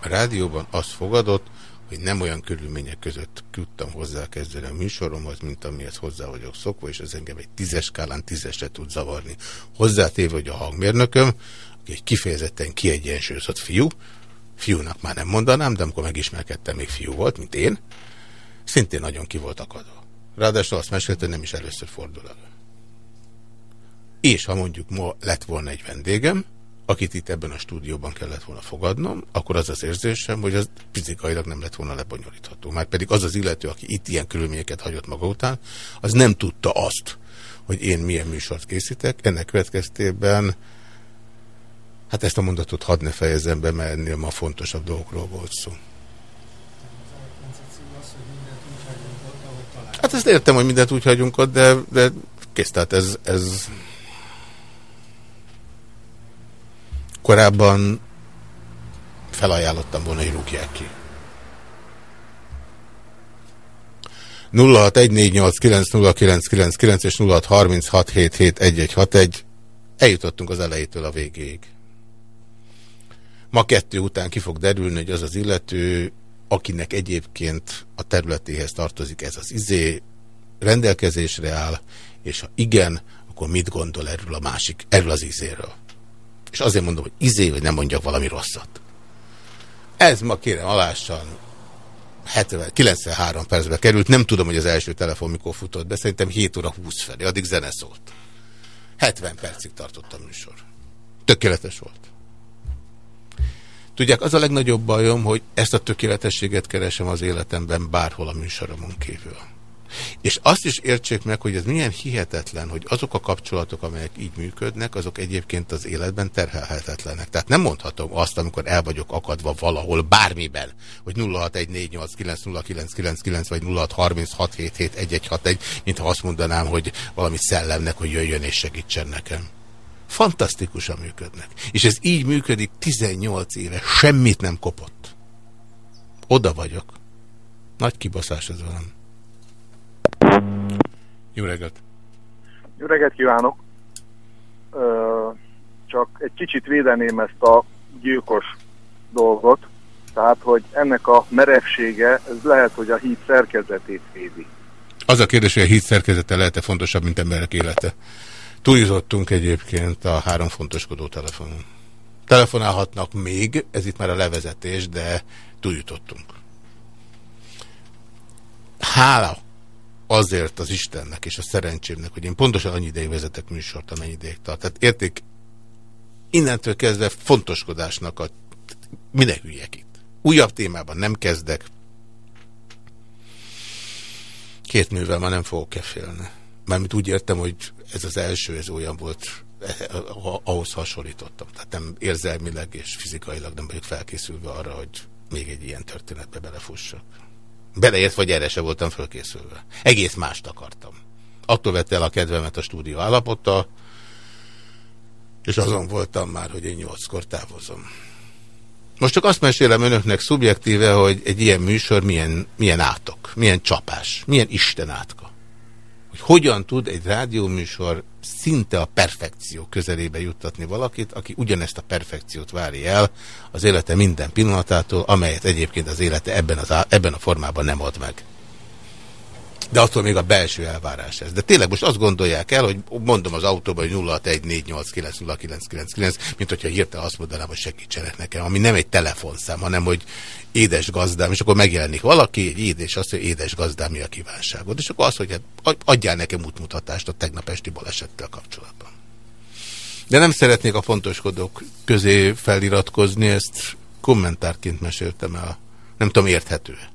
A rádióban azt fogadott, hogy nem olyan körülmények között tudtam hozzá kezdeni a műsoromhoz, mint amihez hozzá vagyok szokva, és az engem egy tízes skálán tízesre tud zavarni. Hozzátéve, hogy a hangmérnököm, aki egy kifejezetten kiegyensúlyozott fiú, fiúnak már nem mondanám, de amikor megismerkedtem, még fiú volt, mint én, szintén nagyon ki volt akadva. Ráadásul azt mesélte, nem is először fordul elő. És ha mondjuk ma lett volna egy vendégem, akit itt ebben a stúdióban kellett volna fogadnom, akkor az az érzésem, hogy az fizikailag nem lett volna lebonyolítható. Már pedig az az illető, aki itt ilyen körülményeket hagyott maga után, az nem tudta azt, hogy én milyen műsort készítek. Ennek következtében, hát ezt a mondatot hadd ne fejezem be, mert ennél ma fontosabb dolgokról volt szó. Hát ezt értem, hogy mindent úgy hagyunk ott, de, de kész, tehát ez, ez korábban felajánlottam volna, hogy rúgják ki. 0614890999 és 0636771161 eljutottunk az elejétől a végéig. Ma kettő után ki fog derülni, hogy az az illető, akinek egyébként a területéhez tartozik ez az izé, rendelkezésre áll, és ha igen, akkor mit gondol erről a másik, erről az izéről. És azért mondom, hogy izé, hogy nem mondjak valami rosszat. Ez ma kérem alássan 70, 93 percbe került. Nem tudom, hogy az első telefon mikor futott be. Szerintem 7 óra 20 felé. Addig zene szólt. 70 percig tartott a műsor. Tökéletes volt. Tudják, az a legnagyobb bajom, hogy ezt a tökéletességet keresem az életemben bárhol a műsoromon kívül. És azt is értsék meg, hogy ez milyen hihetetlen, hogy azok a kapcsolatok, amelyek így működnek, azok egyébként az életben terhelhetetlenek. Tehát nem mondhatom azt, amikor el vagyok akadva valahol, bármiben, hogy 0614890999 vagy 0636771161, mintha azt mondanám, hogy valami szellemnek, hogy jöjjön és segítsen nekem. Fantasztikusan működnek. És ez így működik 18 éve, semmit nem kopott. Oda vagyok. Nagy kibaszás ez velem. Jó reggelt! Jó reggelt kívánok! Ö, csak egy kicsit védeném ezt a gyilkos dolgot, tehát, hogy ennek a merevsége, ez lehet, hogy a híd szerkezetét védi. Az a kérdés, hogy a híd szerkezete lehet-e fontosabb, mint emberek élete. Túljutottunk egyébként a három fontoskodó telefonon. Telefonálhatnak még, ez itt már a levezetés, de túljutottunk. Hála azért az Istennek és a szerencsémnek, hogy én pontosan annyi ideig vezetek műsort, amennyi ideig tart. Tehát érték innentől kezdve fontoskodásnak a minek üljek itt. Újabb témában nem kezdek. Két művel már nem fogok kefélni. Mármint úgy értem, hogy ez az első, ez olyan volt, ahhoz hasonlítottam. Tehát nem érzelmileg és fizikailag nem vagyok felkészülve arra, hogy még egy ilyen történetbe belefussak. Beleért, vagy erre se voltam fölkészülve. Egész mást akartam. Attól vette el a kedvemet a stúdió állapota, és azon voltam már, hogy én nyolckor távozom. Most csak azt mesélem önöknek szubjektíve, hogy egy ilyen műsor milyen, milyen átok, milyen csapás, milyen Isten átka. Hogy hogyan tud egy rádióműsor szinte a perfekció közelébe juttatni valakit, aki ugyanezt a perfekciót várja el az élete minden pillanatától, amelyet egyébként az élete ebben, az, ebben a formában nem ad meg. De attól még a belső elvárás ez. De tényleg most azt gondolják el, hogy mondom az autóban, hogy 0614890999, mint hogyha hirtelen azt mondanám, hogy segítsenek nekem, ami nem egy telefonszám, hanem hogy édes gazdám, és akkor megjelenik valaki, egy édes, azt mondja, édes gazdám, mi a kívánságod. És akkor azt, hogy hát adjál nekem útmutatást a tegnap esti balesettel kapcsolatban. De nem szeretnék a fontoskodók közé feliratkozni, ezt kommentárként meséltem el. Nem tudom, érthető -e.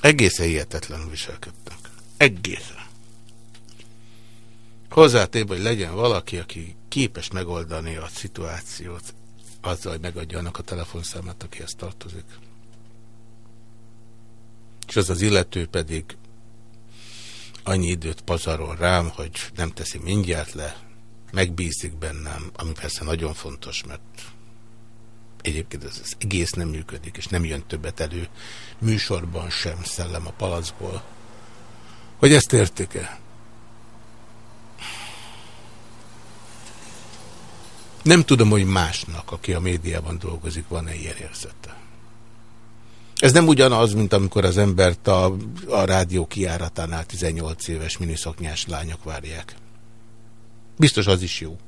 Egészen hihetetlenül viselkedtek. Egészen. Hozzátéve, hogy legyen valaki, aki képes megoldani a szituációt azzal, hogy megadja annak a telefonszámát, akihez tartozik. És az az illető pedig annyi időt pazarol rám, hogy nem teszi mindjárt le, megbízik bennem, ami persze nagyon fontos, mert Egyébként ez az egész nem működik, és nem jön többet elő műsorban sem szellem a palacból. Hogy ezt értik-e? Nem tudom, hogy másnak, aki a médiában dolgozik, van-e ilyen érzete. Ez nem ugyanaz, mint amikor az embert a, a rádió kiáratánál 18 éves miniszaknyás lányok várják. Biztos az is jó. 061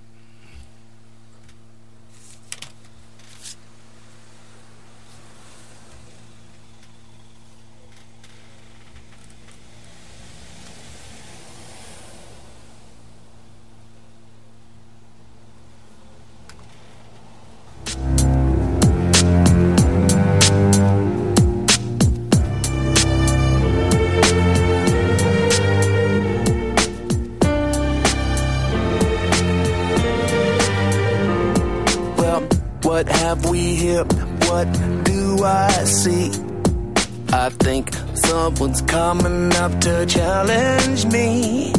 Someone's coming up to challenge me.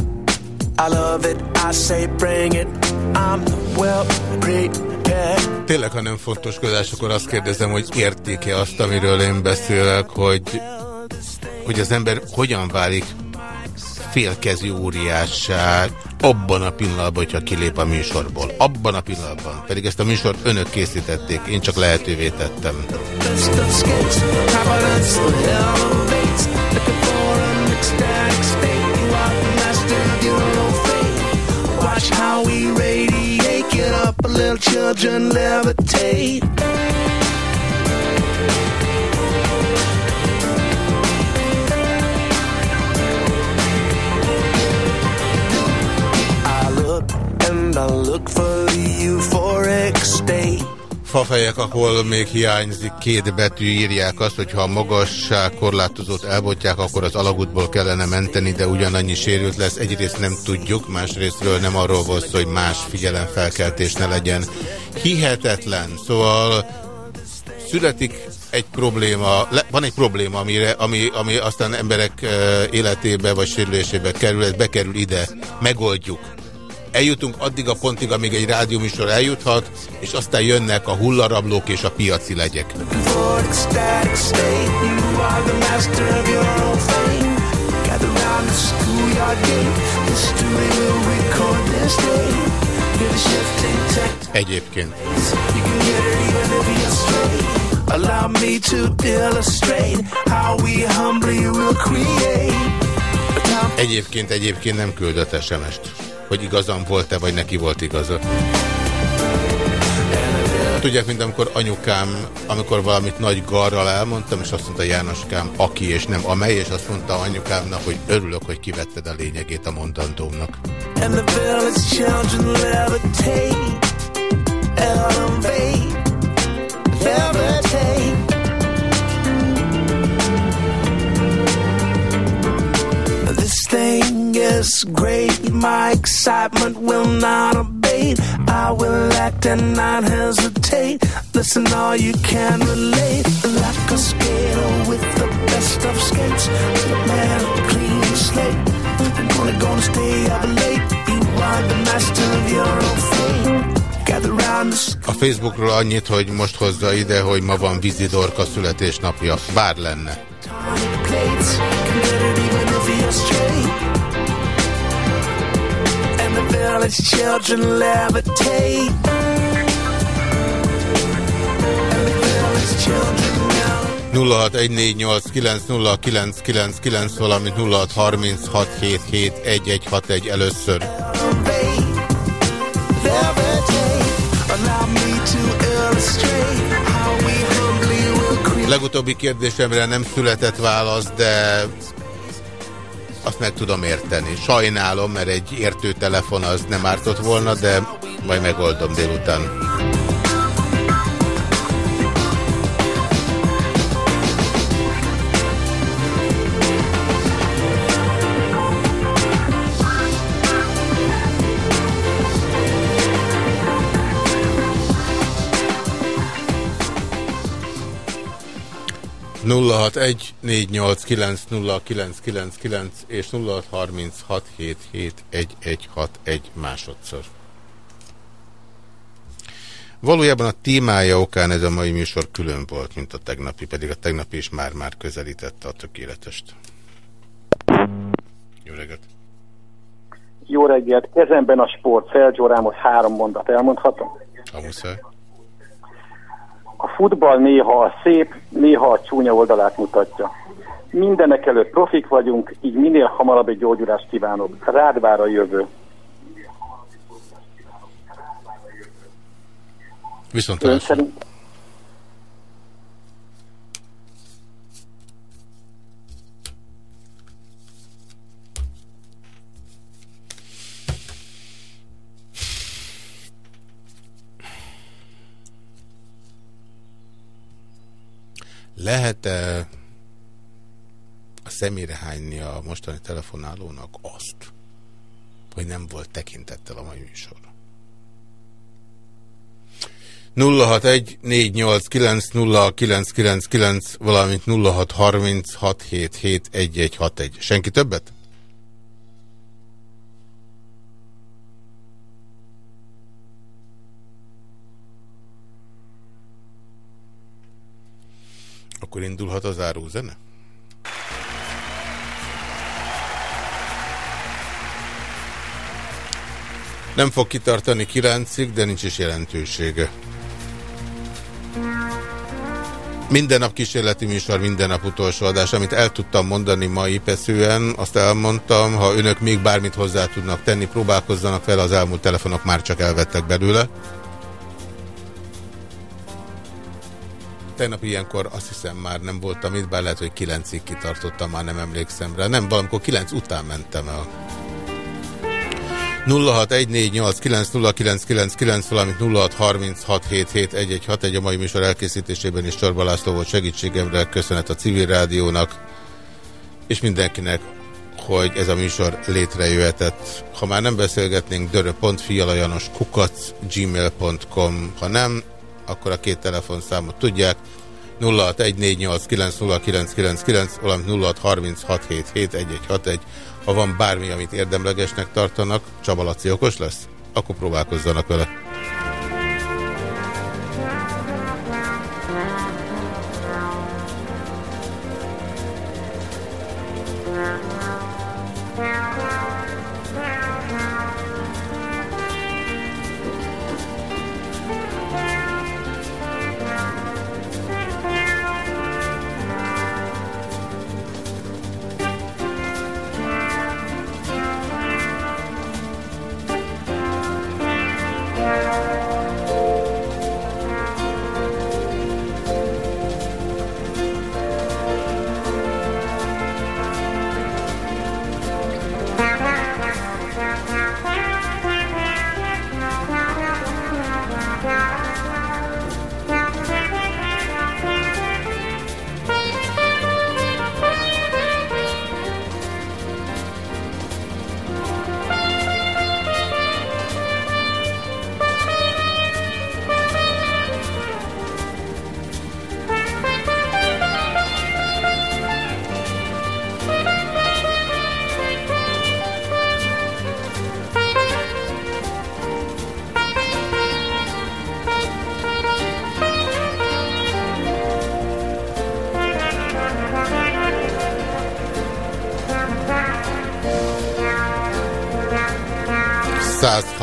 I love it, I say bring it. I'm well prepared. Tényleg, ha nem fontoskodás, akkor azt kérdezem, hogy értéke azt, amiről én beszélek, hogy, hogy az ember hogyan válik félkezű óriássá abban a pillanatban, hogyha kilép a műsorból. Abban a pillanatban. Pedig ezt a műsort önök készítették, én csak lehetővé tettem. How we radiate, get up little children levitate. Fafejek, ahol még hiányzik két betű, írják azt, hogy ha a magasság korlátozót elbontják, akkor az alagútból kellene menteni, de ugyanannyi sérült lesz. Egyrészt nem tudjuk, másrésztről nem arról volt hogy más figyelemfelkeltés ne legyen. Hihetetlen. Szóval születik egy probléma, van egy probléma, amire, ami, ami aztán emberek életébe vagy sérülésébe kerül, ez bekerül ide, megoldjuk eljutunk addig a pontig, amíg egy rádióműsor eljuthat, és aztán jönnek a hullarablók és a piaci legyek. Egyébként. Allow me to illustrate how we humbly will create. Egyébként, egyébként nem küldött SMS-t hogy igazam volt-e, vagy neki volt igaza. Tudják, mint amikor anyukám, amikor valamit nagy garral elmondtam, és azt mondta Jánoskám, aki és nem amely, és azt mondta anyukámnak, hogy örülök, hogy kivetted a lényegét a mondandómnak. Levitate. Thing is great. My excitement will not abate. I will act and not hesitate. Listen, all you can relate. Like a skater with the best of skates. Man, clean slate. I'm only gonna stay up late. You are the master of your own fate. A Facebookról annyit, hogy most hozza ide, hogy ma van Vizidorka születésnapja. Bár lenne. Village children levitate. And the village children 0614890999, valamint 0636771161 először. Legutóbbi kérdésemre nem született válasz, de azt meg tudom érteni. Sajnálom, mert egy értő telefon az nem ártott volna, de Majd megoldom délután. 0614890999 és 0636771161 másodszor. Valójában a témája okán ez a mai műsor külön volt, mint a tegnapi, pedig a tegnapi is már-már közelítette a tökéletest. Jó reggelt! Jó reggelt! Kezemben a sport, Felgyó Rámos, három mondat elmondhatom? Ha muszáj. A futball néha a szép, néha a csúnya oldalát mutatja. Mindenek előtt profik vagyunk, így minél hamarabb egy gyógyulást kívánok. Rád vár a jövő. Viszont szerint... Lehet-e a szemére hányni a mostani telefonálónak azt, hogy nem volt tekintettel a mai műsorra? 061 489 valamint 0636771161. Senki többet? Akkor indulhat az árózene? Nem fog kitartani kilencig, de nincs is jelentősége. Minden nap kísérleti műsor, minden nap utolsó adás, amit el tudtam mondani mai peszően, azt elmondtam, ha önök még bármit hozzá tudnak tenni, próbálkozzanak fel, az elmúlt telefonok már csak elvettek belőle. Tegnap ilyenkor azt hiszem már nem voltam itt, bár lehet, hogy kilencig kitartottam, már nem emlékszem rá. Nem, valamikor kilenc után mentem el. 0614890999, valamint 0636771161 a mai műsor elkészítésében is Csorba László volt segítségemre. Köszönet a civil rádiónak és mindenkinek, hogy ez a műsor létrejöhetett. Ha már nem beszélgetnénk, dörö.fialajanos kukac gmail.com, ha nem, akkor a két telefonszámot tudják. 0614890999, valamint 0636771161. Ha van bármi, amit érdemlegesnek tartanak, Csaba Laci okos lesz? Akkor próbálkozzanak vele.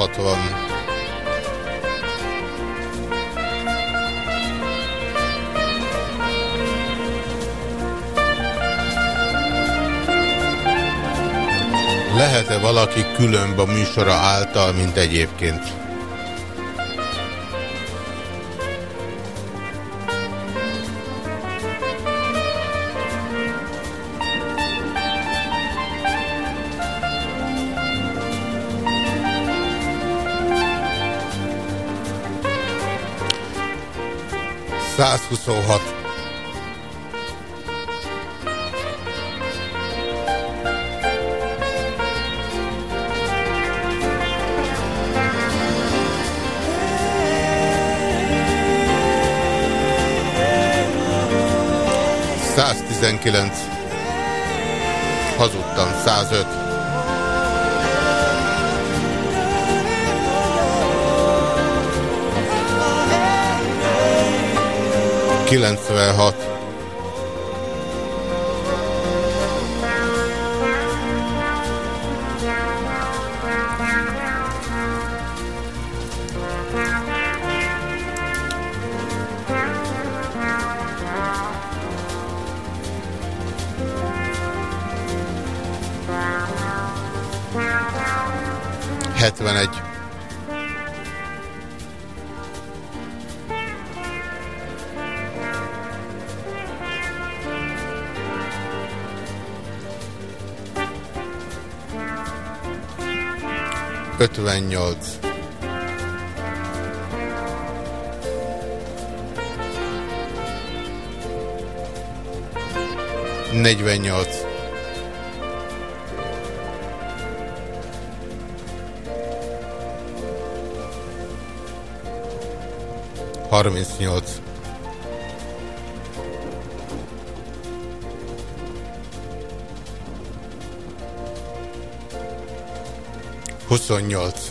160. Lehet-e valaki különb a műsora által, mint egyébként? 126. Száztizenkilenc. Hazudtam. 105. 96 78. Negyvennyolc. Harmincnyolc. Huszonnyolc.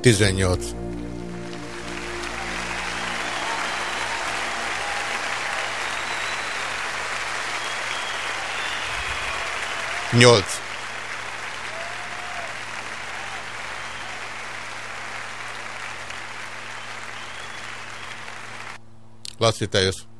Tizennyolc. Nyolc. Laci, te jössz.